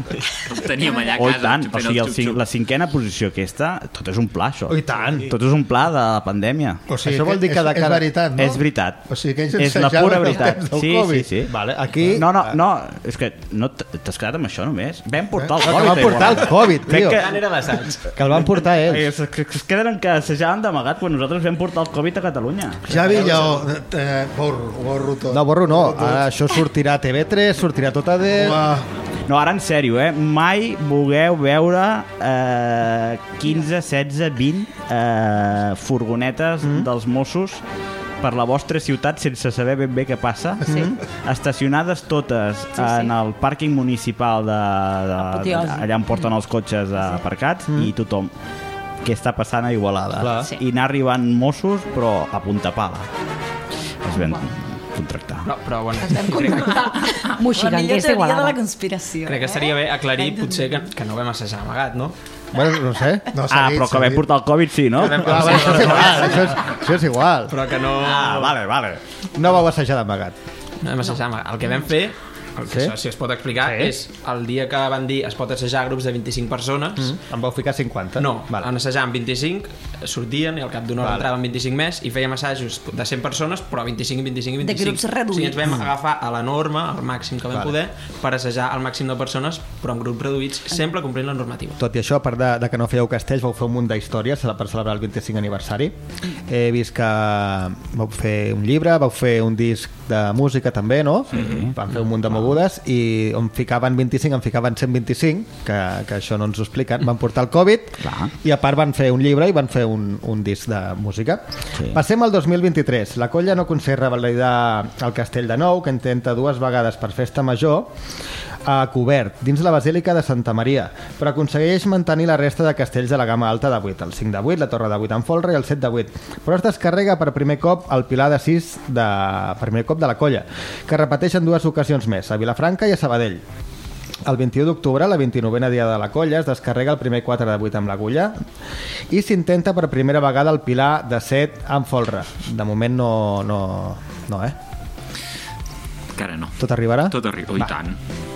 El teníem allà a Oi casa. tant. O sigui, el, xup-xup. la cinquena posició aquesta, tot és un pla, això. Oi tant. Tot és un pla de la pandèmia. O sigui, Això vol dir que és, de cara- és veritat, no? És veritat. O sigui que ells és la ensajaven pura veritat. temps del Sí, sí, Covid. sí. Vale, aquí... No, no, no, és que no t'has quedat amb això només. Vam portar el No, que Covid. van a portar el. Covid, tio. que, Tant era l'assaig. Que el van portar ells. es, que es queden que assajaven d'amagat quan nosaltres vam portar el Covid a Catalunya. Javi, Lleó, eh, borro, borro tot. No, borro no. Ara això sortirà a TV3, sortirà tot a de... Uah, No, ara en sèrio, eh? Mai vulgueu veure eh, 15, 16, 20 eh, furgonetes mm. dels Mossos per la vostra ciutat sense saber ben bé què passa. Sí. Estacionades totes Sí, sí, sí. en el pàrquing municipal de, de, allà on porten els cotxes aparcats mm. i tothom què està passant a Igualada. Clar. Sí. I anar arribant Mossos, però a punta pala. Es ven contractar. Però, però bueno, crec, La millor teoria de la conspiració. crec que estaria bé aclarir potser que, que no vam assajar amagat, no? Bueno, no sé. no, Ah, però que vam portar el Covid sí, no? Ah, bueno, això és igual, això és, això és igual. Però que no... Ah, vale, vale. No vau assajar d'amagat. No vam assajar amagat. El que vam fer el que Sí? sí? si es pot explicar, Sí. és el dia que van dir es pot assajar grups de 25 persones, Mm. En vau ficar 50? no, Vale. en assajar amb 25, sortien i al cap d'una hora Vale. entraven 25 més i fèiem assajos de 100 persones, però 25 i 25 i De 25. grups O sigui, ens reduïts. vam agafar a la norma, al màxim que vam Vale. poder, per assajar al màxim de persones, però en grups reduïts, sempre complint la normativa. Tot i això, a part de, de que no fèieu castells, vau fer un munt d'històries per celebrar el 25 aniversari. He vist que vau fer un llibre, vau fer un disc de música també, no? Sí. Van fer un munt de mogudes i on ficaven 25 en ficaven 125, que, que això no ens ho expliquen. Van portar el Covid Clar. i a part van fer un llibre i van fer un, un disc de música. Sí. Passem al 2023. La colla no aconsegueix revalidar el Castell de Nou, que intenta dues vegades per festa major, a cobert, dins la Basílica de Santa Maria, però aconsegueix mantenir la resta de castells de la gamma alta de 8, el 5 de 8, la Torre de 8 en folre i el 7 de 8. Però es descarrega per primer cop el Pilar de 6 de, per primer cop de la colla, que repeteix en dues ocasions més, a Vilafranca i a Sabadell. El 21 d'octubre, la 29a dia de la colla, es descarrega el primer 4 de 8 amb l'agulla i s'intenta per primera vegada el Pilar de 7 amb folre. De moment no, no, no eh? Encara no. Tot arribarà? Tot arriba, i Va. tant.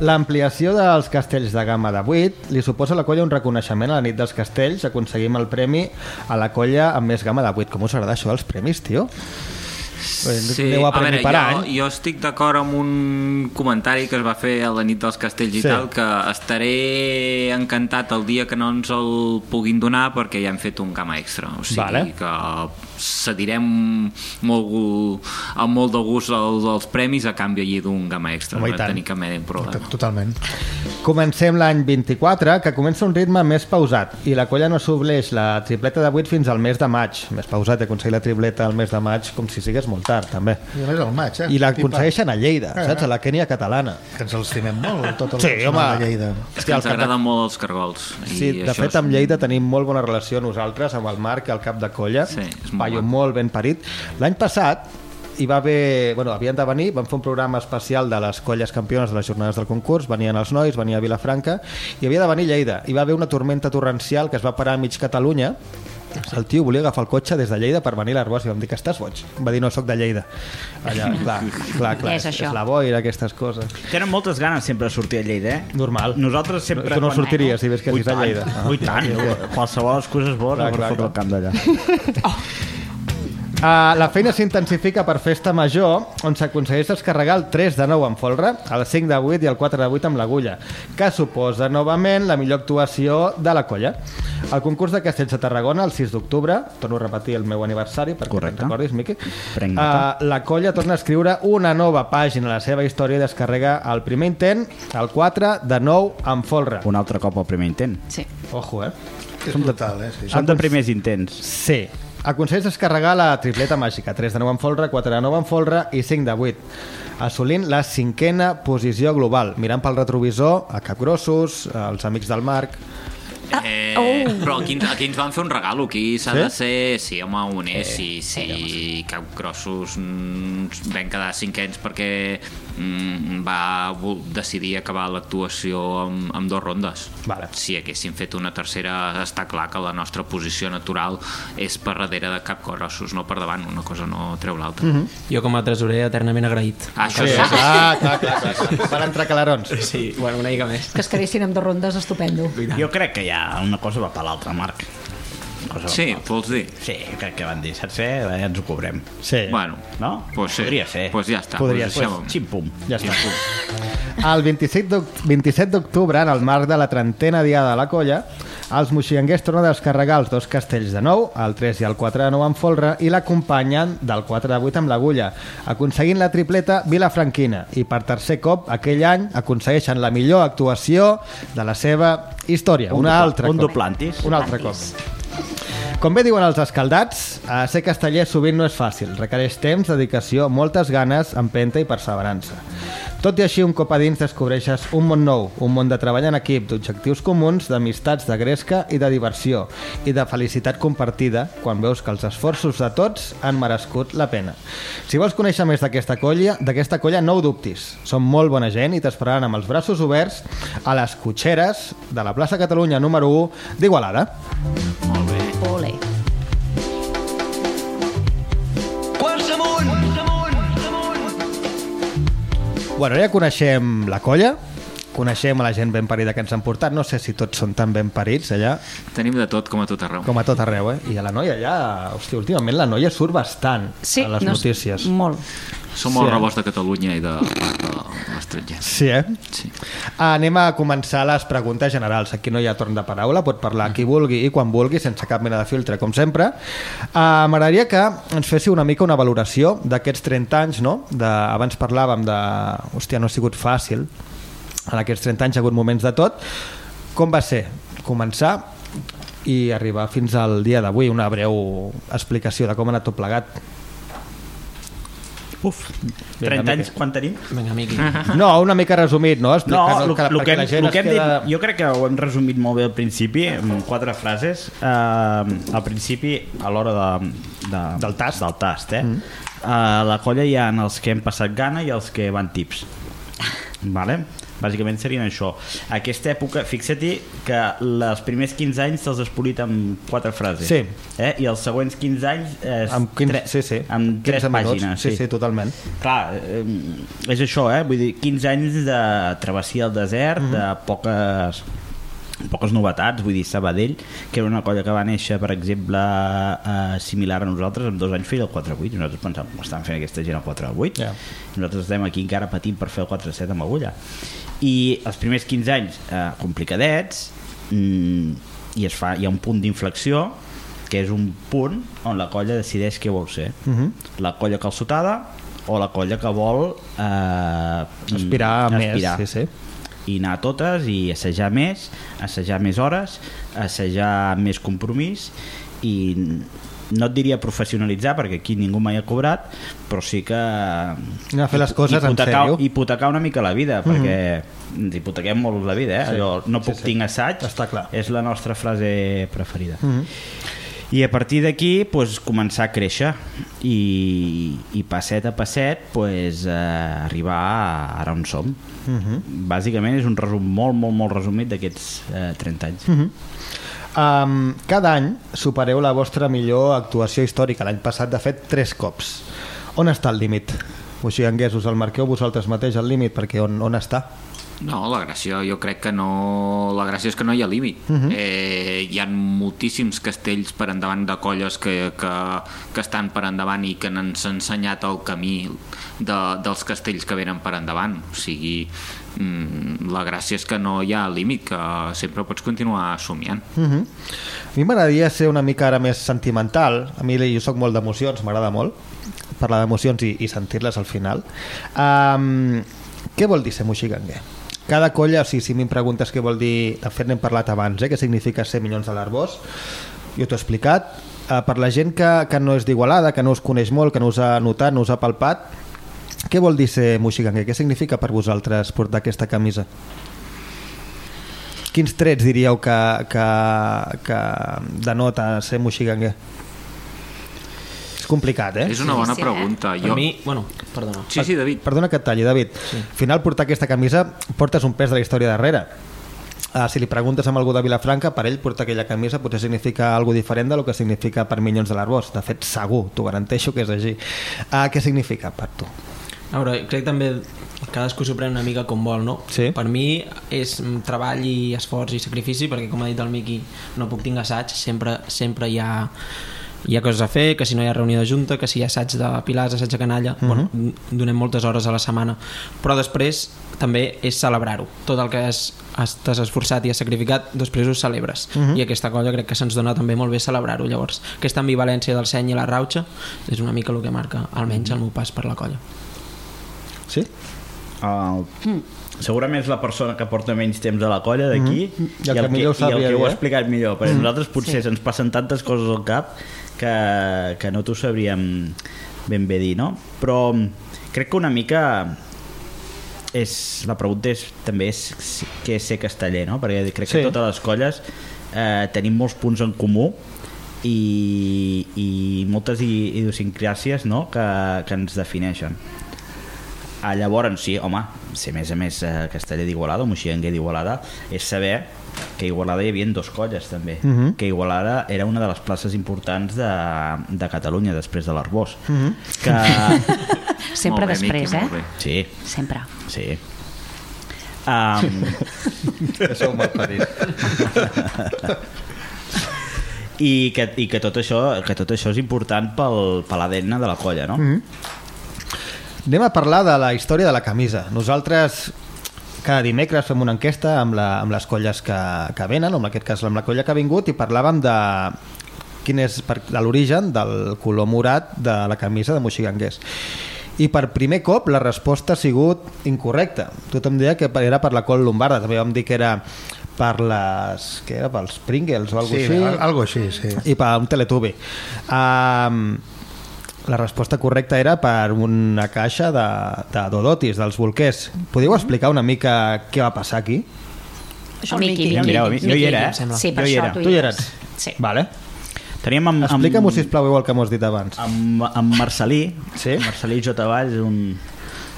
L'ampliació dels castells de gamma de 8 li suposa a la colla un reconeixement a la nit dels castells. Aconseguim el premi a la colla amb més gamma de 8. Com us agrada això dels premis, tio? Sí, a a veure, per jo, any. jo estic d'acord amb un comentari que es va fer a la nit dels castells i Sí. tal, que estaré encantat el dia que no ens el puguin donar perquè ja hem fet un gamma extra. O sigui Vale. que cedirem molt, amb molt de gust els, els premis a canvi allí d'un gamma extra. No tenir cap mena problema. Totalment. Comencem l'any 24, que comença un ritme més pausat, i la colla no s'obleix la tripleta de 8 fins al mes de maig. Més pausat, aconseguir la tripleta al mes de maig, com si sigués molt tard, també. I a més al maig, eh? I l'aconsegueixen a Lleida, Eh, saps? A la Kènia catalana. Que ens l'estimem molt, tot el Sí, home. de Lleida. És que ens agraden molt els cargols. I Sí, de això fet, amb Lleida tenim molt bona relació nosaltres, amb el Marc, el cap de colla. Sí, és molt Paio molt ben parit. L'any passat hi va haver, bueno, havien de venir, vam fer un programa especial de les colles campiones de les jornades del concurs, venien els nois, venia Vilafranca, i havia de venir Lleida. Hi va haver una tormenta torrencial que es va parar a mig Catalunya, el tio volia agafar el cotxe des de Lleida per venir a l'Arbós i vam dir que estàs boig. Va dir no, sóc de Lleida. Allà, clar, clar, clar, És això. és la boira, aquestes coses. Tenen moltes ganes sempre de sortir a Lleida, eh? Normal. Nosaltres sempre... Tu no quan- sortiries si ves que sis a. Lleida. Ah. Ui, tant. Qualsevol excusa és bona Clar, per clar, fotre el clar. camp d'allà. Uh, la feina s'intensifica per festa major, on s'aconsegueix descarregar el 3 de 9 amb folre, el 5 de 8 i el 4 de 8 amb l'agulla, que suposa novament la millor actuació de la colla. El concurs de Castells de Tarragona, el 6 d'octubre, torno a repetir el meu aniversari perquè Correcte. te'n recordis, Miqui, uh, la colla torna a escriure una nova pàgina a la seva història i descarrega el primer intent, el 4 de 9 amb folre. Un altre cop al primer intent. Sí. Ojo, eh? És brutal, eh? Sí. Són de primers intents. Sí. Aconsegueix descarregar la tripleta màgica, 3 de 9 en folre, 4 de 9 en folre i 5 de 8, assolint la cinquena posició global, mirant pel retrovisor a Capgrossos, als amics del Marc... Eh, oh. Però aquí, aquí ens van fer un regalo, aquí s'ha Sí? de ser, sí, home, honest, sí, sí, cap grossos mm, vam quedar cinquens perquè va vol- decidir acabar l'actuació amb, amb dos rondes. Vale. Si haguéssim fet una tercera, està clar que la nostra posició natural és per darrere de cap grossos, no per davant, una cosa no treu l'altra. Mm -hmm. Jo com a tresorer eternament agraït. Ah, això Sí, sí. ah, clar, clar, clar, clar. Van entrar calarons. Sí, bueno, una mica més. Que es quedessin amb dos rondes, estupendo. Jo crec que ja una cosa va per l'altra, Marc. Va Sí, vols dir? Sí, crec que van dir, saps què? Ja ens ho cobrem. Sí, Bueno, No? pues sí. Podria ser. Pues ja està. Podria pues ser. deixem-ho. Xim-pum. ja està. El 27 d'oc- 27 d'octubre, en el marc de la trentena diada de la colla, els moxianguers tornen a descarregar els dos castells de 9, el 3 i el 4 de 9 en folre, i l'acompanyen del 4 de 8 amb l'agulla, aconseguint la tripleta vilafranquina. I per tercer cop, aquell any, aconsegueixen la millor actuació de la seva història. Un Una dupla- altra un cop. duplantis. Un altre cop. Com bé diuen els escaldats, eh, ser casteller sovint no és fàcil. Requereix temps, dedicació, moltes ganes, empenta i perseverança. Tot i així, un cop a dins descobreixes un món nou, un món de treball en equip, d'objectius comuns, d'amistats, de gresca i de diversió, i de felicitat compartida quan veus que els esforços de tots han merescut la pena. Si vols conèixer més d'aquesta colla, d'aquesta colla, no ho dubtis. Són molt bona gent i t'esperaran amb els braços oberts a les cotxeres de la plaça Catalunya número 1 d'Igualada. Molt Bueno, ja coneixem la colla, coneixem a la gent ben parida que ens han portat, no sé si tots són tan ben parits allà, Tenim de tot, com a tot arreu. com a tot arreu, eh? I a la noia allà, hòstia, últimament la noia surt bastant Sí, a les no, notícies. Molt. Som molt Sí, eh? rebost de Catalunya i de, de l'estranger. Sí, eh? Sí. Ah, anem a començar les preguntes generals. Aquí no hi ha torn de paraula, pot parlar qui vulgui i quan vulgui, sense cap mena de filtre, com sempre. Ah, M'agradaria que ens féssiu una mica una valoració d'aquests 30 anys, no? De, abans parlàvem de... Hòstia, no ha sigut fàcil. En aquests 30 anys ha hagut moments de tot. Com va ser començar i arribar fins al dia d'avui? Una breu explicació de com ha anat tot plegat. Uf, 30 anys, quan tenim? Vinga, Miqui. No, una mica resumit, no? No, Explicar, el, que, el, que, la hem, gent el que queda... dit, jo crec que ho hem resumit molt bé al principi, en quatre frases. Uh, al principi, a l'hora de, de, Del tast. Del tast eh? mm. uh, la colla hi ha els que hem passat gana i els que van tips. Vale? Bàsicament serien això. Aquesta època, fixa-t'hi que els primers 15 anys te'ls has polit amb quatre frases. Sí. Eh? I els següents 15 anys... És Amb 15, tre- sí, sí. Amb 3 15 minuts. pàgines. Sí, sí, totalment. Clar, eh, és això, eh? Vull dir, 15 anys de travessia al desert, mm -hmm. de poques poques novetats, vull dir, Sabadell que era una colla que va néixer, per exemple eh, similar a nosaltres, amb dos anys feia el 4-8, nosaltres pensàvem, com estan fent aquesta gent el 4-8 Ja. nosaltres estem aquí encara patint per fer el 4-7 amb agulla i els primers 15 anys eh, complicadets mm, i es fa, hi ha un punt d'inflexió que és un punt on la colla decideix què vol ser Uh -huh. la colla calçotada o la colla que vol eh, Aspirar, mm, més, sí, sí. i anar a totes i assajar més assajar més hores assajar més compromís i no et diria professionalitzar perquè aquí ningú mai ha cobrat però sí que Anem a fer les coses en hipotecar, sèrio. hipotecar una mica la vida perquè ens hipotequem molt la vida eh? Sí. Allò, no puc Sí, sí. tinc assaig Està clar. és la nostra frase preferida Mhm. i a partir d'aquí pues, començar a créixer i, i passet a passet pues, eh, arribar a ara on som Mhm. bàsicament és un resum molt molt molt resumit d'aquests eh, 30 anys Mhm. Um, cada any supereu la vostra millor actuació històrica. L'any passat, de fet, tres cops. On està el límit? Moxiganguers, us el marqueu vosaltres mateix el límit? Perquè on, on està? No, la gràcia, jo crec que no... La gràcia és que no hi ha límit. Uh Mhm. -huh. eh, hi ha moltíssims castells per endavant de colles que, que, que estan per endavant i que ens han ensenyat el camí de, dels castells que venen per endavant. O sigui, la gràcia és que no hi ha límit, que sempre pots continuar somiant. Uh -huh. A mi m'agradaria ser una mica ara més sentimental. A mi jo sóc molt d'emocions, m'agrada molt parlar d'emocions i, i sentir-les al final. Um, què vol dir ser moxiganguer? Cada colla, o sigui, si m'hi preguntes què vol dir, de fet n'hem parlat abans, eh, què significa ser Minyons de l'Arbós, jo t'ho he explicat. Uh, per la gent que, que no és d'Igualada, que no us coneix molt, que no us ha notat, no us ha palpat, què vol dir ser moxiganguer? Què significa per vosaltres portar aquesta camisa? Quins trets diríeu que, que, que denota ser moxiganguer? És complicat, eh? És una bona sí, eh? pregunta. Per Jo... mi, bueno, perdona. Sí, sí, David. Perdona que et talli, David. Sí. Al final, portar aquesta camisa portes un pes de la història darrere. Uh, si li preguntes a algú de Vilafranca, per ell portar aquella camisa potser significa algo diferent del que significa per Minyons de l'Arbós. De fet, segur, t'ho garanteixo que és així. Uh, què significa per tu? A veure, crec també cadascú s'ho pren una mica com vol, no? Sí. Per mi és treball i esforç i sacrifici, perquè com ha dit el Miqui, no puc tinc assaig, sempre, sempre hi ha hi ha coses a fer, que si no hi ha reunió de junta, que si hi ha assaig de pilars, assaig de canalla, uh -huh. bueno, donem moltes hores a la setmana. Però després també és celebrar-ho. Tot el que has, has, t'has esforçat i has sacrificat, després ho celebres. Uh -huh. I aquesta colla crec que se'ns dona també molt bé celebrar-ho. Llavors, aquesta ambivalència del seny i la rauxa és una mica el que marca, almenys, el meu pas per la colla. Sí? Uh, segurament és la persona que porta menys temps a la colla d'aquí Mhm. I el que millor ho i el sabia que ho ha eh? explicat millor perquè Mhm. nosaltres potser Sí. se'ns passen tantes coses al cap que, que no t'ho sabríem ben bé dir no? però crec que una mica és, la pregunta és també és què és ser casteller no? perquè crec Sí. que totes les colles eh, tenim molts punts en comú i, i moltes i- idiosincràcies no? que, que ens defineixen Ah, llavors, sí, home, ser a més a més eh, casteller d'Igualada o moixiganguer d'Igualada és saber que a Igualada hi havia dos colles també Mhm. que Igualada era una de les places importants de, de Catalunya després de l'Arbós Mhm. que Sempre bé, després, Miqui, eh? sí, Sempre. sí um, Sou molt petits. i, que, i que, tot això, que tot això és important pel, per l'ADN de la colla no? Mhm. Anem a parlar de la història de la camisa. Nosaltres cada dimecres fem una enquesta amb, la, amb les colles que, que venen, o en aquest cas amb la colla que ha vingut, i parlàvem de quin és l'origen del color morat de la camisa de Moixiganguers. I per primer cop la resposta ha sigut incorrecta. Tothom deia que era per la col lombarda, també vam dir que era per les... que era pels Pringles o alguna Sí, així. al- algo així, sí. I per un teletubi. Um, la resposta correcta era per una caixa de, de Dodotis, dels bolquers. Podeu explicar una mica què va passar aquí? Això El Miqui, Miqui. Miqui. Mireu, jo hi era, eh? Sí, per Jo hi això era. tu Tu hi hi eres? Sí. Vale. teníem amb, amb, Explica-m'ho, sisplau, igual que m'ho has dit abans. amb, amb Marcelí Sí? Marcelí J. Valls un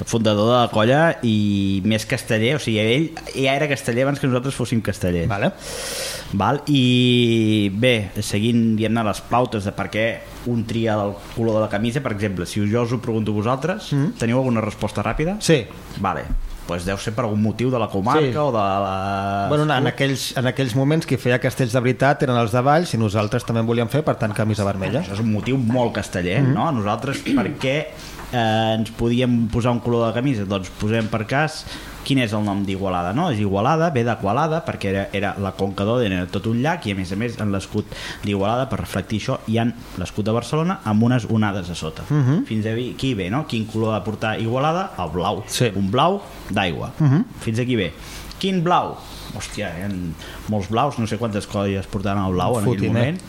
fundador de la colla i més casteller, o sigui, ell ja era casteller abans que nosaltres fóssim castellers Vale. Val? i bé, seguint diguem-ne les pautes de per què un tria el color de la camisa, per exemple, si jo us ho pregunto a vosaltres, Mm. teniu alguna resposta ràpida? Sí. Vale, pues deu ser per algun motiu de la comarca Sí. o de la... Bueno, en aquells, en aquells moments qui feia castells de veritat eren els de Valls i nosaltres també en volíem fer, per tant, camisa vermella. Això és un motiu molt casteller, mm. -hmm. no? Nosaltres, per què eh, ens podíem posar un color de camisa? Doncs posem per cas quin és el nom d'Igualada, no? És Igualada, ve d'Aqualada, perquè era, era la Conca d'Oden, era tot un llac, i a més a més en l'escut d'Igualada, per reflectir això, hi han l'escut de Barcelona amb unes onades a sota. Mhm. Fins aquí ve, no? Quin color ha de portar Igualada? El blau. Sí. Un blau d'aigua. Mhm. Fins aquí ve. Quin blau? Hòstia, hi ha molts blaus, no sé quantes colles portaven el blau en aquell moment.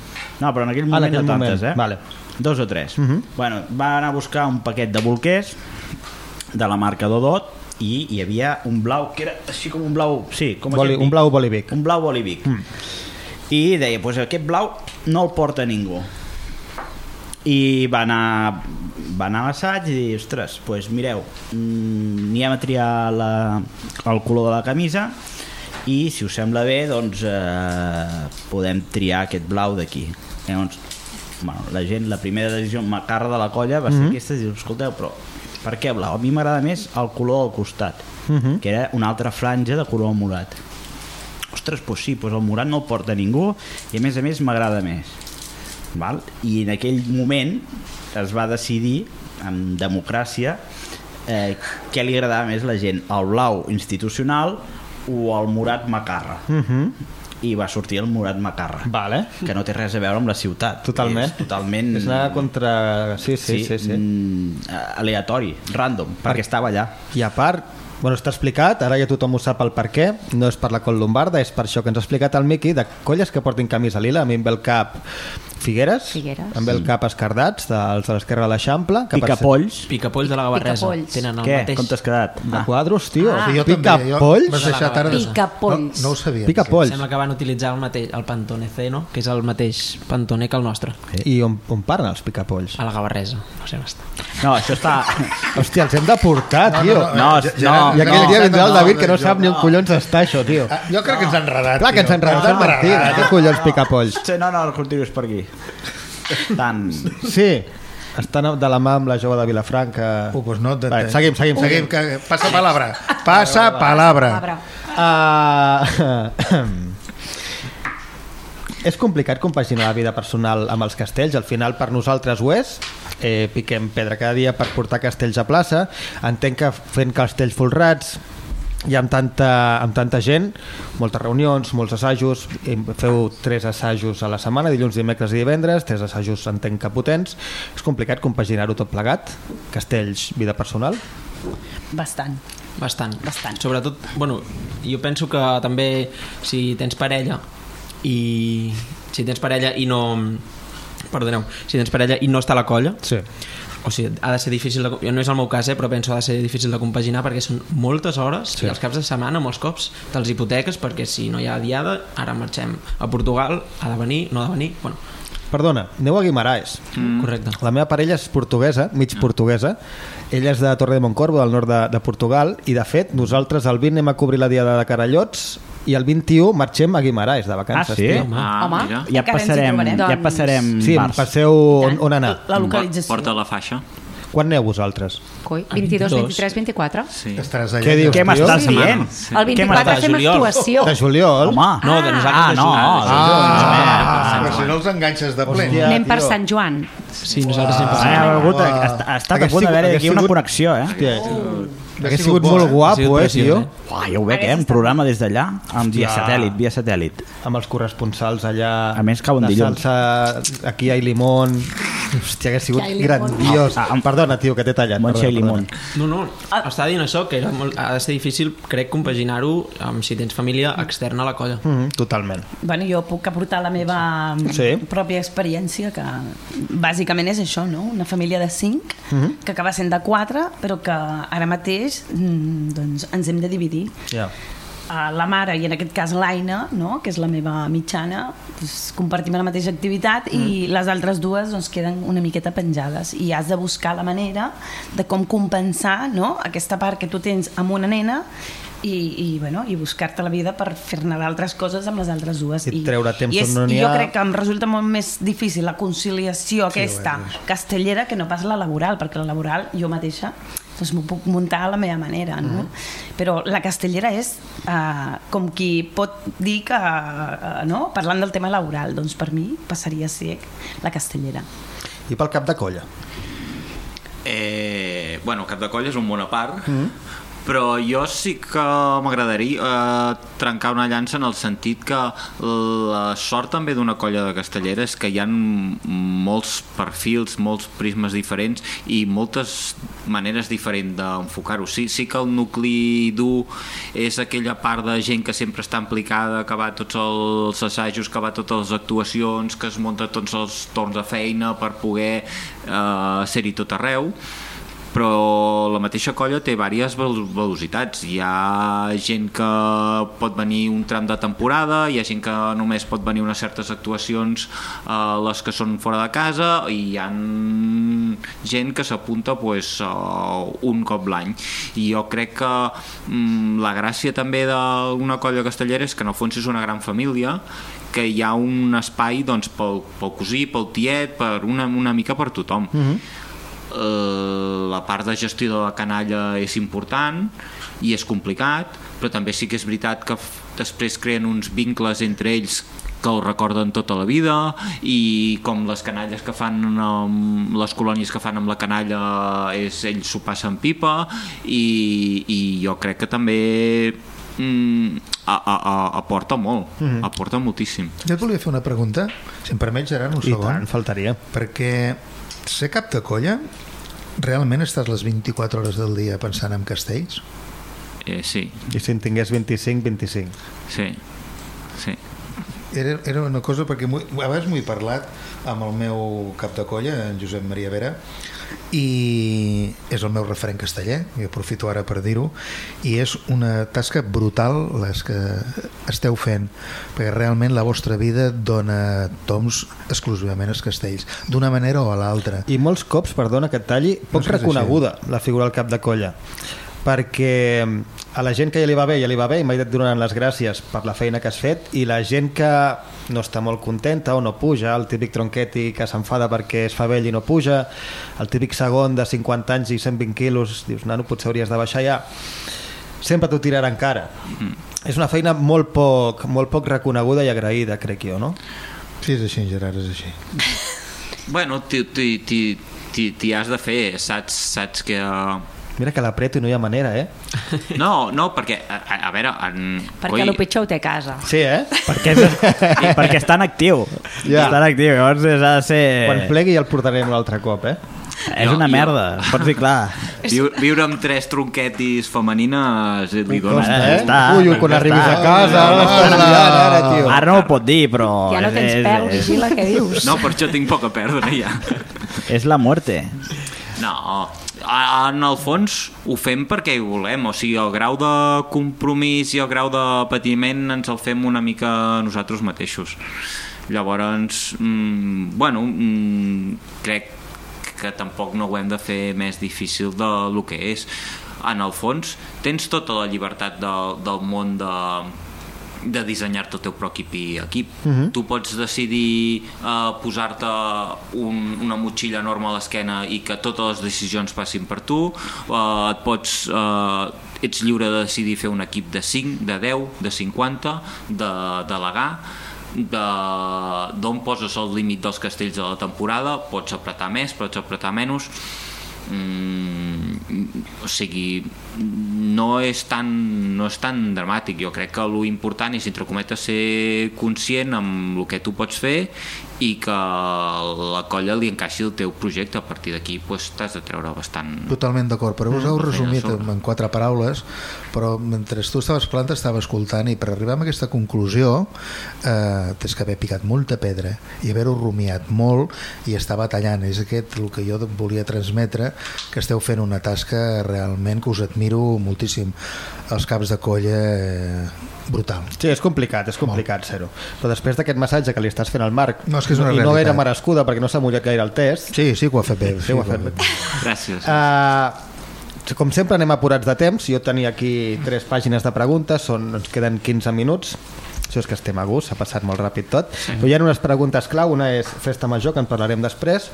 No, però en aquell Ah, en moment aquell no tantes, moment. eh? Vale. Dos o tres. Mhm. bueno, va anar a buscar un paquet de bolquers de la marca Dodot i hi havia un blau que era així com un blau... Sí, com Boli, un blau bolivic. Un blau bolivic. Mm. I deia, pues aquest blau no el porta ningú. I va anar, va anar a l'assaig i dir, ostres, pues mireu, mm, anirem a triar la, el color de la camisa i si us sembla bé doncs eh, podem triar aquest blau d'aquí llavors bueno, la gent, la primera decisió macarra de la colla va ser Mhm. aquesta i dir, escolteu, però per què blau? A mi m'agrada més el color del costat Mhm. que era una altra franja de color morat ostres, doncs sí, doncs el morat no el porta ningú i a més a més m'agrada més val? i en aquell moment es va decidir en democràcia eh, què li agradava més a la gent el blau institucional o el morat macarra Mhm. I va sortir el morat macarra Vale. que no té res a veure amb la ciutat Totalment. és totalment És anar contra... Sí, sí, sí. sí, mm, aleatori, random, perquè estava allà I a part, bueno, està explicat, ara ja tothom ho sap el per què, no és per la col lombarda, és per això que ens ha explicat el Miqui, de colles que portin camisa lila, a mi em ve el cap Figueres, Figueres. ve el cap Escardats, dels de l'esquerra de l'Eixample, que per Picapolls Picapolls de la Gavarresa. Picapolls. Tenen el què? mateix. com t'has quedat? De quadros, tio. Ah. Sí, jo també. Jo Picapolls? deixat ara... Picapolls. No, no ho sabia. Picapolls. Sembla que van utilitzar el mateix, el Pantone Ceno, que és el mateix Pantone que el nostre, I on, on paren els picapolls? a la Gavarresa. No sé on està. no, això està Hòstia, els hem de portar, tio. No, ja- no, ja- I aquell no, dia no, vindrà el no, David que no sap ni on collons està això, tio. Ah, Jo crec que ens han enredat. Clar que ens han enredat, mentida. Què collons picapolls? Sí, no, no, continues per aquí. Tant. Sí, estan de la mà amb la jove de Vilafranca. Uh, pues no, Vale, seguim, seguim, seguim. seguim. Que, passa palabra. Passa palabra. Palabra. Uh, és complicat compaginar la vida personal amb els castells, al final per nosaltres ho és, eh, piquem pedra cada dia per portar castells a plaça, entenc que fent castells folrats i amb tanta, amb tanta gent, moltes reunions, molts assajos, feu tres assajos a la setmana, dilluns, dimecres i divendres, tres assajos entenc que potents, és complicat compaginar-ho tot plegat, castells, vida personal? Bastant. Bastant. Bastant. Sobretot, bueno, jo penso que també si tens parella i si tens parella i no perdoneu, si tens parella i no està a la colla Sí. O sigui, ha de ser difícil de, no és el meu cas, eh, però penso que ha de ser difícil de compaginar perquè són moltes hores Sí. i els caps de setmana molts cops te'ls hipoteques perquè si no hi ha diada, ara marxem a Portugal ha de venir, no ha de venir bueno, Perdona, aneu a Guimaraes. Mm. Correcte. La meva parella és portuguesa, mig portuguesa. Ella és de Torre de Moncorbo, del nord de, de Portugal, i de fet nosaltres el 20 anem a cobrir la Diada de Carallots i el 21 marxem a Guimaraes de vacances. Ah, sí? tio. Ah, Home, mira. Ja passarem, trobarem. ja Doncs- passarem Sí, bars. passeu on, on anar. La localització. Porta la faixa. Quan aneu vosaltres? Coi, 22, 23, 24. Sí. Estaràs allà. Què dius, Què m'estàs dient? El 24 fem actuació. De juliol? Home, No, de nosaltres ah, de no, juliol. Ah, Ah, però si no els enganxes de ple. Hòstia. Anem per tio. Sant Joan. Sí, nosaltres sempre... Ah, ha, hagut, Uah. ha, ha estat a punt d'haver sigut- aquí una connexió, eh? Hòstia, Ha Hauria sigut sigut bo, molt eh? Ha guapo, sigut eh, tio? eh? Uah, ja ho veig, eh? Un programa des d'allà, amb via satèl·lit, via satèl·lit. Amb els corresponsals allà... A més, cauen de dilluns. salsa, aquí a Limón... Hòstia, hauria sigut grandiós. Ah, ah, Perdona, tio, que t'he tallat. Montxa i perdona, limón. perdona. No, no, estava dient això, que era molt, ha de ser difícil, crec, compaginar-ho amb si tens família externa a la colla. Mhm, totalment. Bueno, jo puc aportar la meva Sí. pròpia experiència, que bàsicament és això, no? Una família de cinc, que acaba sent de quatre, però que ara mateix mm, doncs, ens hem de dividir. Ja. Uh, la mare, i en aquest cas l'Aina, no? que és la meva mitjana, doncs, compartim la mateixa activitat i les altres dues doncs, queden una miqueta penjades i has de buscar la manera de com compensar no? aquesta part que tu tens amb una nena i, i, bueno, i buscar-te la vida per fer-ne d'altres coses amb les altres dues. I treure temps i és, on no i jo ha. crec que em resulta molt més difícil la conciliació aquesta bueno. castellera que no pas la laboral, perquè la laboral jo mateixa doncs m'ho puc muntar a la meva manera, no? Però la castellera és uh, com qui pot dir que, uh, no? parlant del tema laboral, doncs per mi passaria a ser la castellera. I pel cap de colla? Eh, bueno, Cap de Colla és un món a part, mm. Però jo sí que m'agradaria eh, trencar una llança en el sentit que la sort també d'una colla de castellera és que hi ha molts perfils, molts prismes diferents i moltes maneres diferents d'enfocar-ho. Sí, sí que el nucli dur és aquella part de gent que sempre està implicada, que va tots els assajos, que va totes les actuacions, que es munta tots els torns de feina per poder eh, ser-hi tot arreu però la mateixa colla té diverses vel- velocitats. Hi ha gent que pot venir un tram de temporada, hi ha gent que només pot venir unes certes actuacions eh, les que són fora de casa i hi ha gent que s'apunta pues, uh, un cop l'any. I jo crec que mm, la gràcia també d'una colla castellera és que en el fons és una gran família que hi ha un espai doncs, pel, pel cosí, pel tiet, per una, una mica per tothom. Mm -hmm eh, la part de gestió de la canalla és important i és complicat, però també sí que és veritat que després creen uns vincles entre ells que el recorden tota la vida i com les canalles que fan amb les colònies que fan amb la canalla és, ells s'ho passen pipa i, i jo crec que també mm, a, a, a, aporta molt aporta moltíssim Jo et volia fer una pregunta, si em permets, Gerard, un I segon. tant, faltaria. Perquè ser cap de colla, realment estàs les 24 hores del dia pensant en castells? eh, sí, I si en tingués 25, 25. sí, sí Era, era una cosa perquè m'ho- a vegades m'ho he parlat amb el meu cap de colla, en Josep Maria Vera, i és el meu referent casteller, i aprofito ara per dir-ho, i és una tasca brutal les que esteu fent, perquè realment la vostra vida dona toms exclusivament als castells, d'una manera o a l'altra. I molts cops, perdona que et talli, poc és reconeguda la figura del cap de colla perquè a la gent que ja li va bé, ja li va bé i m'ha dit donant les gràcies per la feina que has fet i la gent que no està molt contenta o no puja, el típic tronqueti que s'enfada perquè es fa vell i no puja el típic segon de 50 anys i 120 quilos, dius, nano, potser hauries de baixar ja sempre t'ho tirarà encara és una feina molt poc, molt poc reconeguda i agraïda, crec jo, no? Sí, és així, Gerard, és així. Bueno, t'hi- has de fer, saps, saps que... Mira que l'apreto i no hi ha manera, eh? No, no, perquè, a, a, a veure... En, Perquè el pitjor ho té a casa. Sí, eh? Perquè, és, perquè està en actiu. Ja. Està en actiu, llavors és, ha de ser... Quan plegui ja el portarem un altre cop, eh? És Jo- una jo- merda, pots dir clar. Viu, viure amb tres tronquetis femenines li dona... Costa, ja eh? està, Ui, quan arribis està. a casa, ara l'estàs liant, ara, tio. Ara no ho pot dir, però... Ja no tens és, pèl, és, vigila, què dius? No, per això tinc poc a perdre ja. és la muerte. No, en el fons ho fem perquè ho volem, o sigui, el grau de compromís i el grau de patiment ens el fem una mica nosaltres mateixos. llavors mm, bueno mm, crec que tampoc no ho hem de fer més difícil de lo que és en el fons tens tota la llibertat del, del món de, de dissenyar-te el teu propi equip. Mhm. Tu pots decidir uh, posar-te un, una motxilla enorme a l'esquena i que totes les decisions passin per tu, uh, et pots... Uh, ets lliure de decidir fer un equip de 5, de 10, de 50, de delegar, de- d'on poses el límit dels castells de la temporada, pots apretar més, pots apretar menys, mm, o sigui no és tan no és tan dramàtic, jo crec que lo important és entre cometes ser conscient amb el que tu pots fer i que la colla li encaixi el teu projecte, a partir d'aquí pues, t'has de treure bastant Totalment d'acord, però us heu Mm, resumit en quatre paraules, però mentre tu estaves parlant t'estava escoltant i per arribar a aquesta conclusió eh, tens que haver picat molta pedra i haver-ho rumiat molt i estar batallant. És aquest el que jo volia transmetre, que esteu fent una tasca realment que us admiro moltíssim. Els caps de colla eh, brutal. Sí, és complicat, és complicat ser-ho. Però després d'aquest massatge que li estàs fent al Marc, No, és que és una i no realitat. era merescuda perquè no s'ha mullat gaire el test, Sí, sí que ho ha fet bé. sí, ho ha fet bé. Gràcies. Uh, com sempre anem apurats de temps, jo tenia aquí tres pàgines de preguntes, són, ens queden 15 minuts, això és que estem a gust, s'ha passat molt ràpid tot. Però hi ha unes preguntes clau, una és Festa Major, que en parlarem després,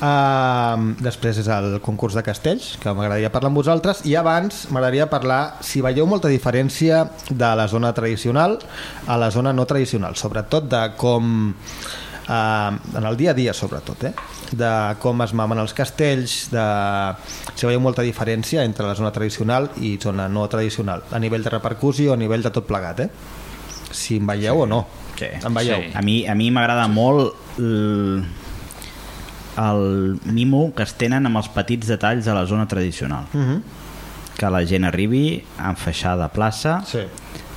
Uh, després és el concurs de castells que m'agradaria parlar amb vosaltres i abans m'agradaria parlar si veieu molta diferència de la zona tradicional a la zona no tradicional sobretot de com uh, en el dia a dia sobretot eh? de com es mamen els castells de si veieu molta diferència entre la zona tradicional i zona no tradicional a nivell de repercussió, a nivell de tot plegat eh? si en veieu sí. o no Sí. en veieu Sí. A mi, a mi m'agrada molt el, mimo que es tenen amb els petits detalls de la zona tradicional. uh -huh. Que la gent arribi amb feixada a plaça, sí.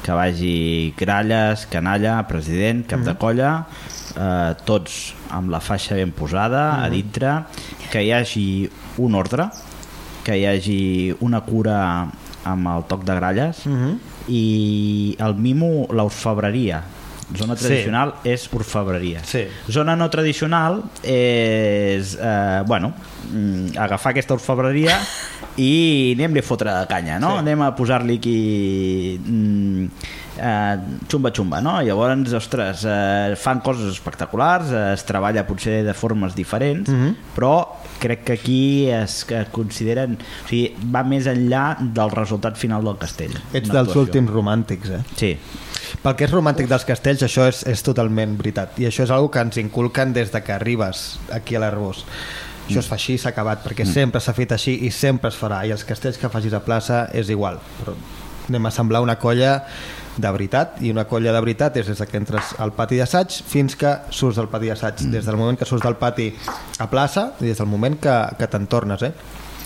que vagi gralles, canalla, president, cap de colla, eh, tots amb la faixa ben posada a dintre, que hi hagi un ordre, que hi hagi una cura amb el toc de gralles Mhm. i el mimo, l'orfebreria. Zona Sí. tradicional és orfebreria. Sí. Zona no tradicional és, eh, bueno, mm, agafar aquesta orfebreria i anem-li a fotre canya, no? Sí. Anem a posar-li aquí mm, eh, xumba-xumba, no? Llavors, ostres, eh, fan coses espectaculars, eh, es treballa potser de formes diferents, Mhm. però crec que aquí es que consideren... O sigui, va més enllà del resultat final del castell. ets dels actuació. últims romàntics eh? Sí, Pel que és romàntic dels castells, això és, és totalment veritat. I això és una que ens inculquen des de que arribes aquí a l'Arbós. Això es fa així, s'ha acabat, perquè sempre s'ha fet així i sempre es farà. I els castells que facis a plaça és igual. Però anem a semblar una colla de veritat, i una colla de veritat és des que entres al pati d'assaig fins que surts del pati d'assaig. Des del moment que surts del pati a plaça i des del moment que, que te'n tornes, eh?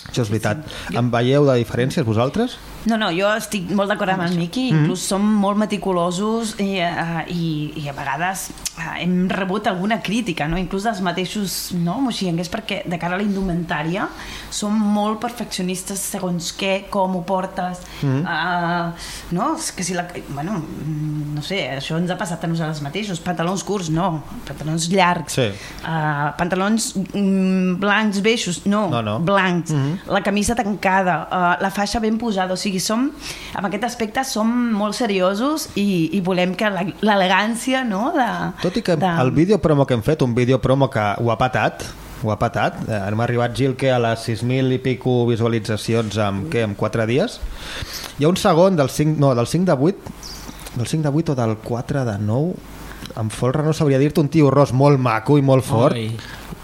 Això és veritat. En veieu de diferències vosaltres? No, no, jo estic molt d'acord amb el Miqui, inclús som molt meticulosos i, uh, i, i a vegades uh, hem rebut alguna crítica, no? inclús dels mateixos no? moxienguers, perquè de cara a la indumentària som molt perfeccionistes segons què, com ho portes, Mhm. uh, no? És que si la, bueno, mm, no sé, això ens ha passat a nosaltres mateixos, pantalons curts, no, pantalons llargs, Sí. uh, pantalons mm, blancs, beixos, no, No, no. blancs, Mhm. la camisa tancada, uh, la faixa ben posada, o sigui, som, en aquest aspecte som molt seriosos i, i volem que la- l'elegància, no?, de... Tot i que de... el vídeo promo que hem fet, un vídeo promo que ho ha patat, ho ha patat, eh, hem arribat, Gil, que a les 6.000 i pico visualitzacions en, què, en 4 dies. Hi ha un segon del 5, no, del 5 de 8, del 5 de 8 o del 4 de 9, en folre no sabria dir-te un tio ros molt maco i molt fort. Oi,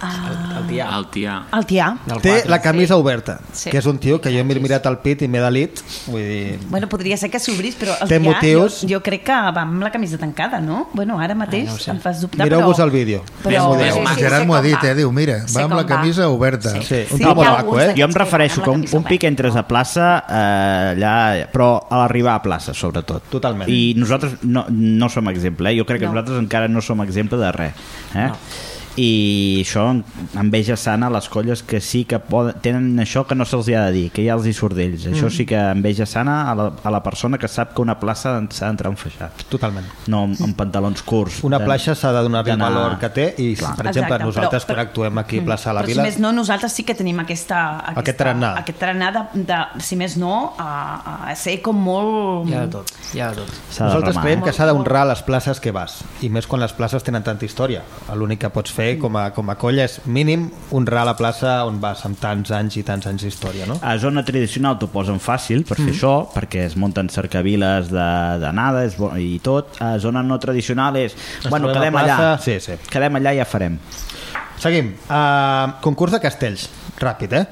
Ah, el tià. El tia... el tià. El Té la camisa oberta, Sí. que és un tio que jo m'he mirat el pit i m'he delit, vull dir... Bueno, podria ser que s'obrís, però el Té tià, motius. jo, jo crec que va amb la camisa tancada, no? Bueno, ara mateix Ai, no sé. em fas dubtar, Mireu-vos però... el vídeo. Però... Sí, maco. sí, Gerard m'ho ha com dit, eh? Diu, mira, va amb com la camisa oberta. Sí, un Sí, tio hi ha molt maco, eh? Jo em refereixo que amb un, un pic entres a plaça, eh, allà, però a l'arribar a plaça, sobretot. Totalment. I nosaltres no, no som exemple, eh? jo crec que No. nosaltres encara no som exemple de res. Eh? I això enveja sana les colles que sí que poden, tenen això que no se'ls ha de dir, que ja els hi surt d'ells. Això Mm. sí que enveja sana a la, a la persona que sap que una plaça s'ha d'entrar enfaixat. Totalment. No amb, amb pantalons curts. Una De- plaça s'ha de donar el valor que té i, Clar. per exemple, Exacte, nosaltres però- quan actuem aquí a plaça de la Però Vila... si més no, nosaltres sí que tenim aquesta, aquesta, Aquest tarannà. Aquest tarannà de, de, si més no, a, a ser com molt... Hi ha de tot, hi ha de tot. S'ha de Nosaltres remar. creiem que s'ha d'honrar les places que vas i més quan les places tenen tanta història l'únic que pots fer com a, com a colla és mínim honrar la plaça on vas amb tants anys i tants anys d'història no? A zona tradicional t'ho posen fàcil per fer Mm. això, perquè es munten cercaviles de, de nada és bo, i tot. A zona no tradicional és... Ens bueno, quedem allà. sí, sí. Quedem allà i ja farem. Seguim. Uh, concurs de castells. Ràpid, eh?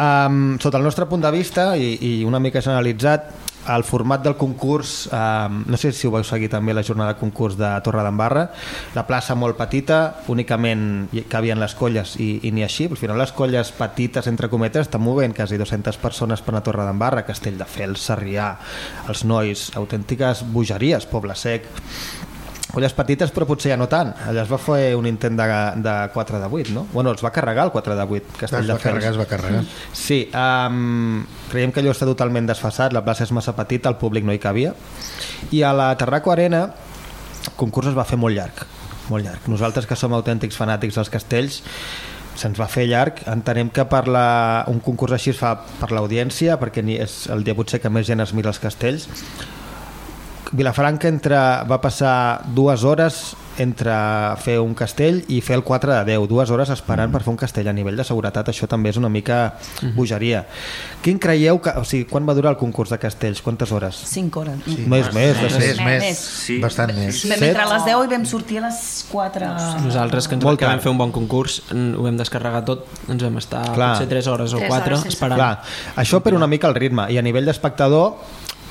Um, sota el nostre punt de vista i, i una mica generalitzat, el format del concurs, um, no sé si ho vau seguir també la jornada de concurs de Torre d'Embarra, la plaça molt petita, únicament cabien les colles i, i ni així, al final les colles petites, entre cometes, estan movent quasi 200 persones per a Torre d'Embarra, Castelldefels, Sarrià, els Nois, autèntiques bogeries, Poble Sec, colles petites però potser ja no tant. Allà es va fer un intent de, de 4 de 8 no? bueno, els va carregar el 4 de 8 Es va carregar, es va carregar. sí, um, creiem que allò està totalment desfasat la plaça és massa petita, el públic no hi cabia. I a la Terraco Arena el concurs es va fer molt llarg molt llarg, nosaltres que som autèntics fanàtics dels castells se'ns va fer llarg, entenem que per la, un concurs així es fa per l'audiència perquè ni és el dia potser que més gent es mira els castells Vilafranca entre, va passar dues hores entre fer un castell i fer el 4 de 10, dues hores esperant mm. per fer un castell a nivell de seguretat, això també és una mica bogeria. Quin creieu que, o sigui, quan va durar el concurs de castells? Quantes hores? 5 hores. Sí, més, més, Més, set. més, Més. Sí. bastant més. Vam entrar a les 10 i vam sortir a les 4. Nosaltres, que, ens, Molt que vam tard. fer un bon concurs, ho vam descarregar tot, ens vam estar Clar. potser 3 hores o Tres 4 hores esperant. Clar, això per una mica el ritme i a nivell d'espectador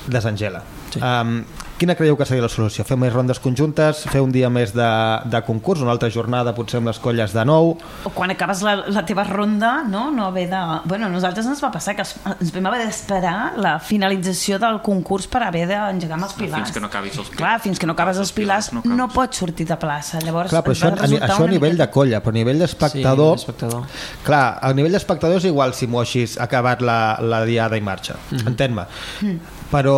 desengela. Sí. Um, quina creieu que seria la solució? Fer més rondes conjuntes, fer un dia més de, de concurs, una altra jornada potser amb les colles de nou, O quan acabes la, la teva ronda, no? no haver de... Bueno, a nosaltres ens va passar que ens vam haver d'esperar la finalització del concurs per haver d'engegar amb els pilars. Fins que no acabis els pilars. Clar, fins que no acabes els pilars no no, pots sortir de plaça. Llavors, Clar, però això, a, això a nivell de colla, però a nivell d'espectador... Sí, espectador. Clar, a nivell d'espectador és igual si m'ho així acabat la, la diada i marxa, mm -hmm. entén-me. Però,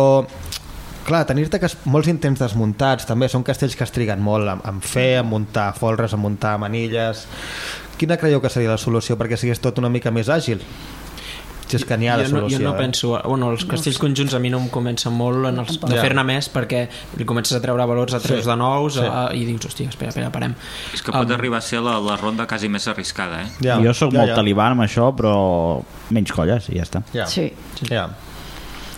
clar, tenir-te molts intents desmuntats, també són castells que es triguen molt en, en fer, en muntar folres, en muntar manilles... Quina creieu que seria la solució perquè sigués tot una mica més àgil? Si és que n'hi ha de jo no, solució. jo no eh? penso... Bueno, els castells conjunts a mi no em comencen molt en els, de Ja. fer-ne més perquè li comences a treure valors a tres Sí. de nous Sí. a, i dius, hòstia, espera, espera, parem. És que pot arribar a ser la, la ronda quasi més arriscada, eh? Ja, jo sóc ja, molt ja. talibà amb això, però menys colles i ja està. Ja. Sí. Ja.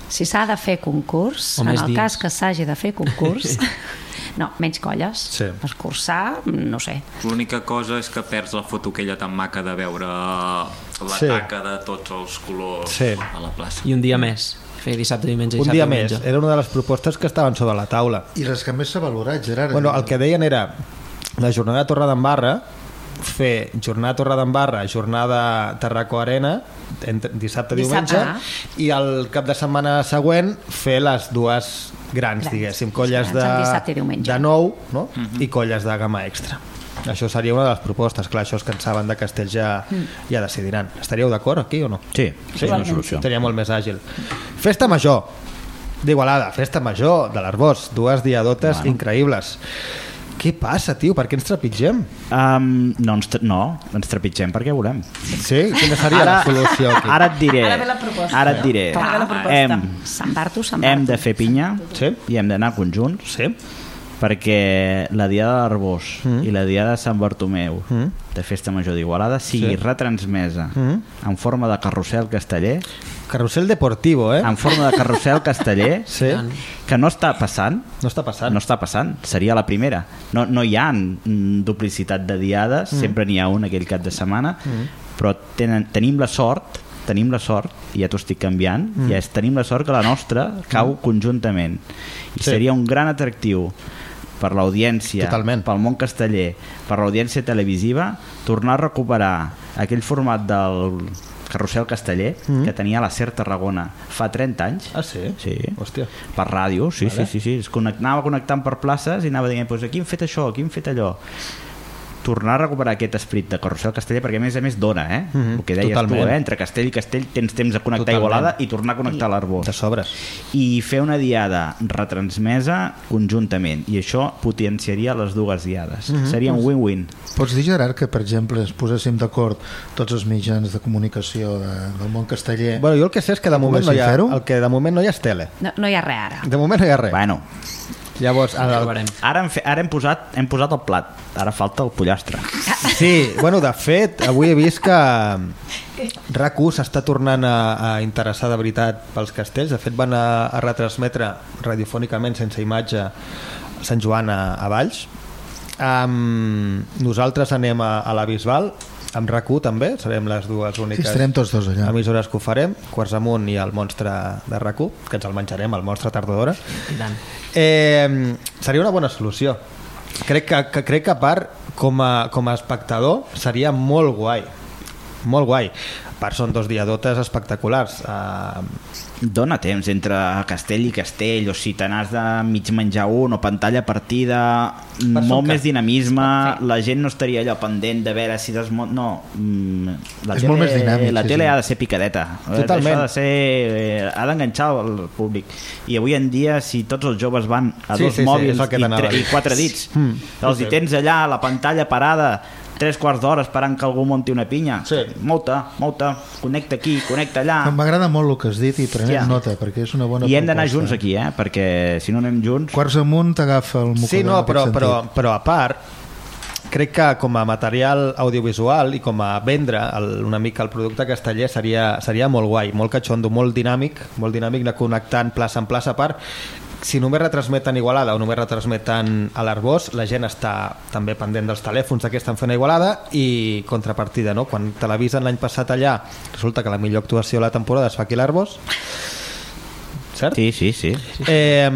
Si s'ha de fer concurs, en el dies. cas que s'hagi de fer concurs, no, menys colles. Sí. Escurçar, no sé. L'única cosa és que perds la foto aquella tan maca de veure la Sí. taca de tots els colors Sí. a la plaça. I un dia més. Fer dissabte, diumenge, Un dissabte, dia més. Era una de les propostes que estaven sobre la taula. I les que més s'ha valorat, Gerard. Bueno, el que deien era la jornada de Torre d'Embarra fer jornada Torre d'Embarra, jornada Terraco Arena, entre dissabte, Dissabte, diumenge, ah. i el cap de setmana següent fer les dues grans, Grans, diguéssim, colles en dissabte de, de nou no? i colles de gamma extra. Això seria una de les propostes. Clar, això es cansaven de Castells ja, ja decidiran. Estaríeu d'acord aquí o no? Sí, sí, és una solució. Seria molt més àgil. Festa major d'Igualada, festa major de l'Arbós, dues diadotes Bueno. increïbles. Què passa, tio? Per què ens trepitgem? Um, no, ens, tre- no, ens trepitgem perquè volem. Sí? Quina seria la solució aquí? Ara et diré. Ara ve la proposta. Ara et diré. Ara ve la proposta. Hem, Sant Barto, Sant hem de fer pinya Sí? i hem d'anar conjunts Sí? Perquè la Diada de l'Arbós Mm. i la Diada de Sant Bartomeu Mm. de Festa Major d'Igualada sigui Sí. retransmesa Mm. en forma de carrusel casteller Carrusel deportivo, eh? en forma de carrusel casteller Sí? que no està passant No està passant. no està passant, seria la primera no, no hi ha mm, duplicitat de diades Mm. sempre n'hi ha un aquell cap de setmana però tenen, tenim la sort tenim la sort, i ja t'ho estic canviant Mm. ja és, tenim la sort que la nostra cau conjuntament i Sí. seria un gran atractiu per l'audiència, pel món casteller, per l'audiència televisiva, tornar a recuperar aquell format del carrusel casteller Mm. que tenia la SER Tarragona fa 30 anys Ah, sí? Sí. Hòstia. per ràdio, sí, Vale. sí, sí, sí. Es connect, anava connectant per places i anava dient, pues aquí hem fet això, aquí hem fet allò. Tornar a recuperar aquest esperit de Carrusel Casteller, perquè a més a més dona, eh? Mhm, El que deies totalment. tu, eh? Entre Castell i Castell tens temps de connectar Totalment. Igualada i tornar a connectar l'Arbós. De sobres. I fer una diada retransmesa conjuntament, i això potenciaria les dues diades. Mhm. Seria un win-win. Pots dir, Gerard, que, per exemple, es poséssim d'acord tots els mitjans de comunicació de, del món casteller Bueno, jo el que sé és que de moment no hi ha, el que de moment no hi ha és tele. No, no hi ha res ara. De moment no hi ha res. Bueno, Llavors, ara, ara hem, fe, ara hem, posat, hem posat el plat, ara falta el pollastre. Sí, bueno, de fet, avui he vist que RAC1 s'està tornant a, a interessar de veritat pels castells. De fet, van a, a retransmetre radiofònicament sense imatge Sant Joan a, a Valls. Um, nosaltres anem a, a la Bisbal, amb RAC1 també, serem les dues Sí, úniques estarem tots dos allà. emissores que ho farem, Quarts amunt i el monstre de RAC1, que ens el menjarem, el monstre tardor d'hora. I tant. Eh, seria una bona solució. Crec que, que, crec que a part, com a, com a espectador, seria molt guai. Molt guai. A part, són dos diadotes espectaculars. Uh, Dóna temps entre Castell i Castell, o si te n'has de mig menjar un, o pantalla partida, són molt que- més dinamisme, la gent no estaria allò pendent de veure si desmont... No, mm, la És tele, molt més dinàmic, La sí, tele sí. ha de ser picadeta, Totalment. Això ha de ser... eh, ha d'enganxar el públic. I avui en dia, si tots els joves van a Sí, dos sí, sí, mòbils que i, i quatre dits, Mm, els sí, hi sí. tens allà, a la pantalla parada, tres quarts d'hora esperant que algú monti una pinya, Sí. mouta, mouta, connecta aquí, connecta allà... M'agrada molt el que has dit i prenem Hòstia. nota, perquè és una bona I hem d'anar junts aquí, eh? Perquè si no anem junts... Quarts amunt t'agafa el mocador sí, no, però, però, però a part, crec que com a material audiovisual i com a vendre el, una mica el producte casteller seria, seria molt guai, molt catxondo, molt dinàmic, molt dinàmic de connectant plaça en plaça. A part, si només retransmeten Igualada o només retransmeten a l'Arbós, la gent està també pendent dels telèfons de què estan fent a Igualada i contrapartida, no? Quan televisen l'any passat allà, resulta que la millor actuació de la temporada es fa aquí a l'Arbós, cert? Sí, sí, sí. Eh,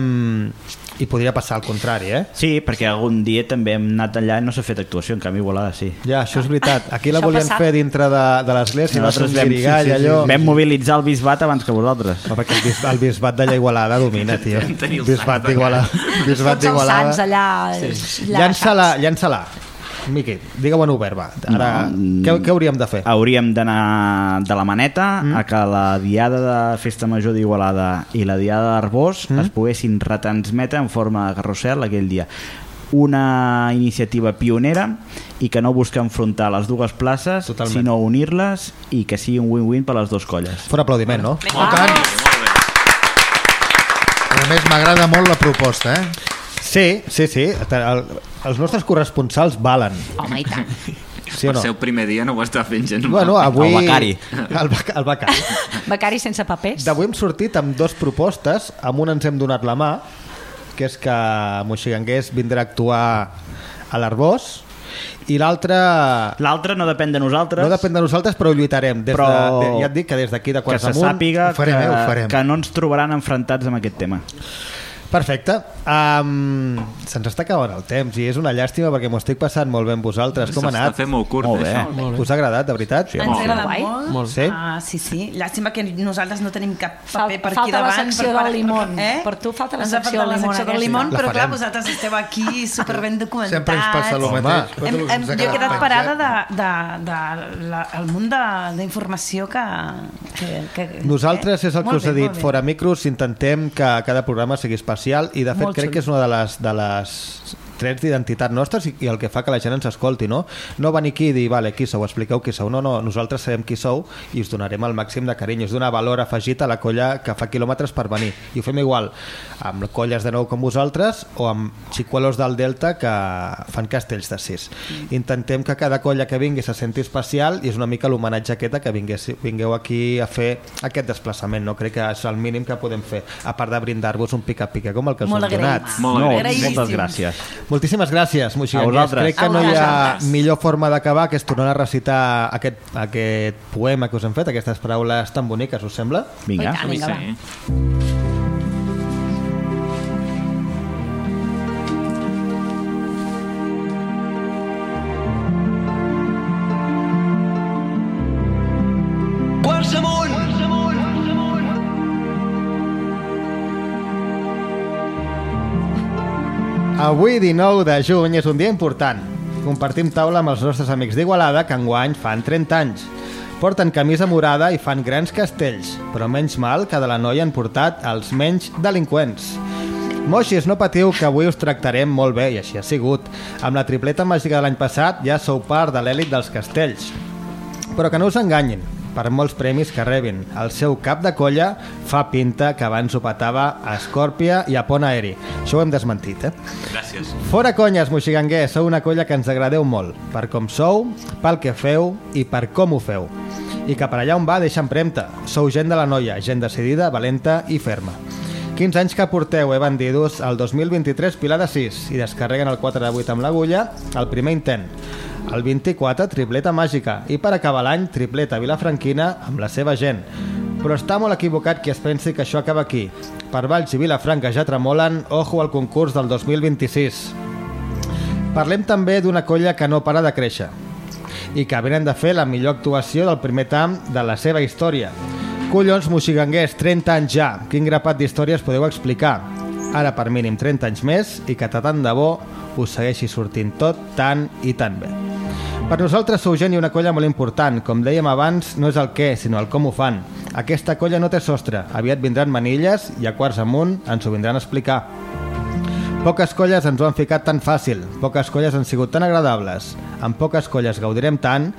I podria passar al contrari, eh? Sí, perquè algun dia també hem anat allà i no s'ha fet actuació, en canvi Igualada sí. Ja, això és veritat. Aquí la volien fer dintre de, de l'església, va ser un Nosaltres vam, guirigall, sí, sí, allò... vam mobilitzar el bisbat abans que vosaltres. No, perquè el, bis, el bisbat d'allà Igualada domina, tio. Vam tenir els Bisbat d'Igualada. Bisbat Tots els d'Igualada. sants allà... Sí. Llança-la, llança-la. Miqui, digue-ho en obert, va. Ara, No, què, què hauríem de fer? Hauríem d'anar de la maneta mm. a que la diada de Festa Major d'Igualada i la diada d'Arbós mm. es poguessin retransmetre en forma de carrusel aquell dia una iniciativa pionera i que no busca enfrontar les dues places, Totalment. sinó unir-les i que sigui un win-win per les dues colles. Fora aplaudiment, no? Oh, tant. A més, m'agrada molt la proposta, eh? Sí, sí, sí. El, els nostres corresponsals valen. Home, i tant. Sí o no? el primer dia no ho està fent gens Bueno, avui... El becari. El, bec el becari. Becari sense papers. D'avui hem sortit amb dos propostes, amb una ens hem donat la mà, que és que Moixigangués vindrà a actuar a l'Arbós, i l'altra L'altre no depèn de nosaltres, no depèn de nosaltres, però ho lluitarem. Des Però- de, de, ja et dic que des d'aquí de que Quarts se Amunt... sàpiga Ho farem, que, eh, ho farem. que no ens trobaran enfrontats amb aquest tema. Perfecte. Um, Se'ns està acabant el temps i és una llàstima perquè m'ho estic passant molt bé amb vosaltres. Com ha S'està anat? fent molt curt, Molt bé. això. Molt bé. Us ha agradat, de veritat? Sí, Ens ha agradat Guai. molt. Molt. Sí? Ah, sí, sí. Llàstima que nosaltres no tenim cap Fal- paper per falta aquí la davant. secció per del quan- limón. Eh? Per tu falta la Ens secció del la secció del limón, La però clar, vosaltres esteu aquí superben documentats. Sempre ens passa el mateix. Hem, hem, jo he quedat parada de, de, de, la, el munt de- d'informació que, que, que... Nosaltres, és el que us he dit, fora micros, intentem que cada programa sigui especial i de fet Molt crec xulo. que és una de les, de les trets d'identitat nostres i, i el que fa que la gent ens escolti, no? No venir aquí i dir, vale, qui sou, expliqueu qui sou. No, no, nosaltres sabem qui sou i us donarem el màxim de carinyo, us donar valor afegit a la colla que fa quilòmetres per venir. I ho fem igual amb colles de nou com vosaltres o amb xicuelos del Delta que fan castells de sis. Intentem que cada colla que vingui se senti especial i és una mica l'homenatge aquest que vingués, vingueu aquí a fer aquest desplaçament. No crec que és el mínim que podem fer, a part de brindar-vos un pica-pica com el que us Molt hem donat. Molt No, moltes gràcies. Moltíssimes gràcies, vosaltres. Crec que A no hi ha millor forma d'acabar que és tornar a recitar aquest, aquest poema que us hem fet, aquestes paraules tan boniques, us sembla? Vinga. Vinga, va. Sí. Avui, 19 de juny, és un dia important. Compartim taula amb els nostres amics d'Igualada, que enguany fan 30 anys. Porten camisa morada i fan grans castells, però menys mal que de la noia han portat els menys delinqüents. Moixis, no patiu, que avui us tractarem molt bé, i així ha sigut. Amb la tripleta màgica de l'any passat ja sou part de l'èlit dels castells. Però que no us enganyin, per molts premis que rebin. El seu cap de colla fa pinta que abans ho patava a Escòrpia i a Pont Aeri. Això ho hem desmentit, eh? Gràcies. Fora conyes, moxiganguers, sou una colla que ens agradeu molt, per com sou, pel que feu i per com ho feu. I que per allà on va deixa empremta. Sou gent de la noia, gent decidida, valenta i ferma. 15 anys que porteu, eh, bandidos, el 2023 Pilar de 6 i descarreguen el 4 de 8 amb l'agulla el primer intent. El 24, tripleta màgica. I per acabar l'any, tripleta vilafranquina amb la seva gent. Però està molt equivocat qui es pensi que això acaba aquí. Per Valls i Vilafranca ja tremolen, ojo al concurs del 2026. Parlem també d'una colla que no para de créixer i que venen de fer la millor actuació del primer tam de la seva història. Collons, moxiganguers, 30 anys ja. Quin grapat d'històries podeu explicar? Ara per mínim 30 anys més i que tant de bo us segueixi sortint tot tan i tan bé. Per nosaltres sou gent i una colla molt important. Com dèiem abans, no és el què, sinó el com ho fan. Aquesta colla no té sostre. Aviat vindran manilles i a quarts amunt ens ho vindran a explicar. Poques colles ens ho han ficat tan fàcil, poques colles han sigut tan agradables. Amb poques colles gaudirem tant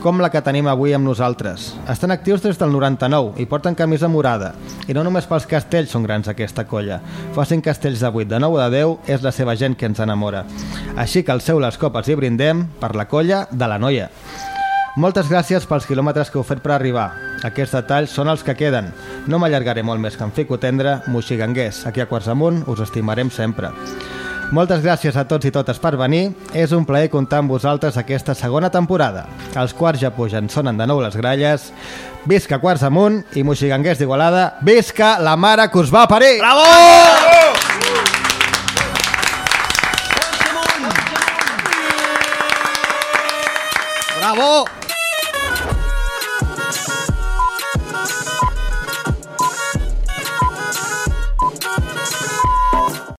com la que tenim avui amb nosaltres. Estan actius des del 99 i porten camisa morada. I no només pels castells són grans aquesta colla. Facin castells de 8, de 9 o de 10 és la seva gent que ens enamora. Així que al seu les copes i brindem per la colla de la noia. Moltes gràcies pels quilòmetres que heu fet per arribar. Aquests detalls són els que queden. No m'allargaré molt més que em fico tendre, moxiganguers. Aquí a Quarts Amunt us estimarem sempre. Moltes gràcies a tots i totes per venir. És un plaer comptar amb vosaltres aquesta segona temporada. Els quarts ja pugen, sonen de nou les gralles. Visca Quarts Amunt i moxiganguers d'Igualada. Visca la mare que us va parir! Bravo! Bravo!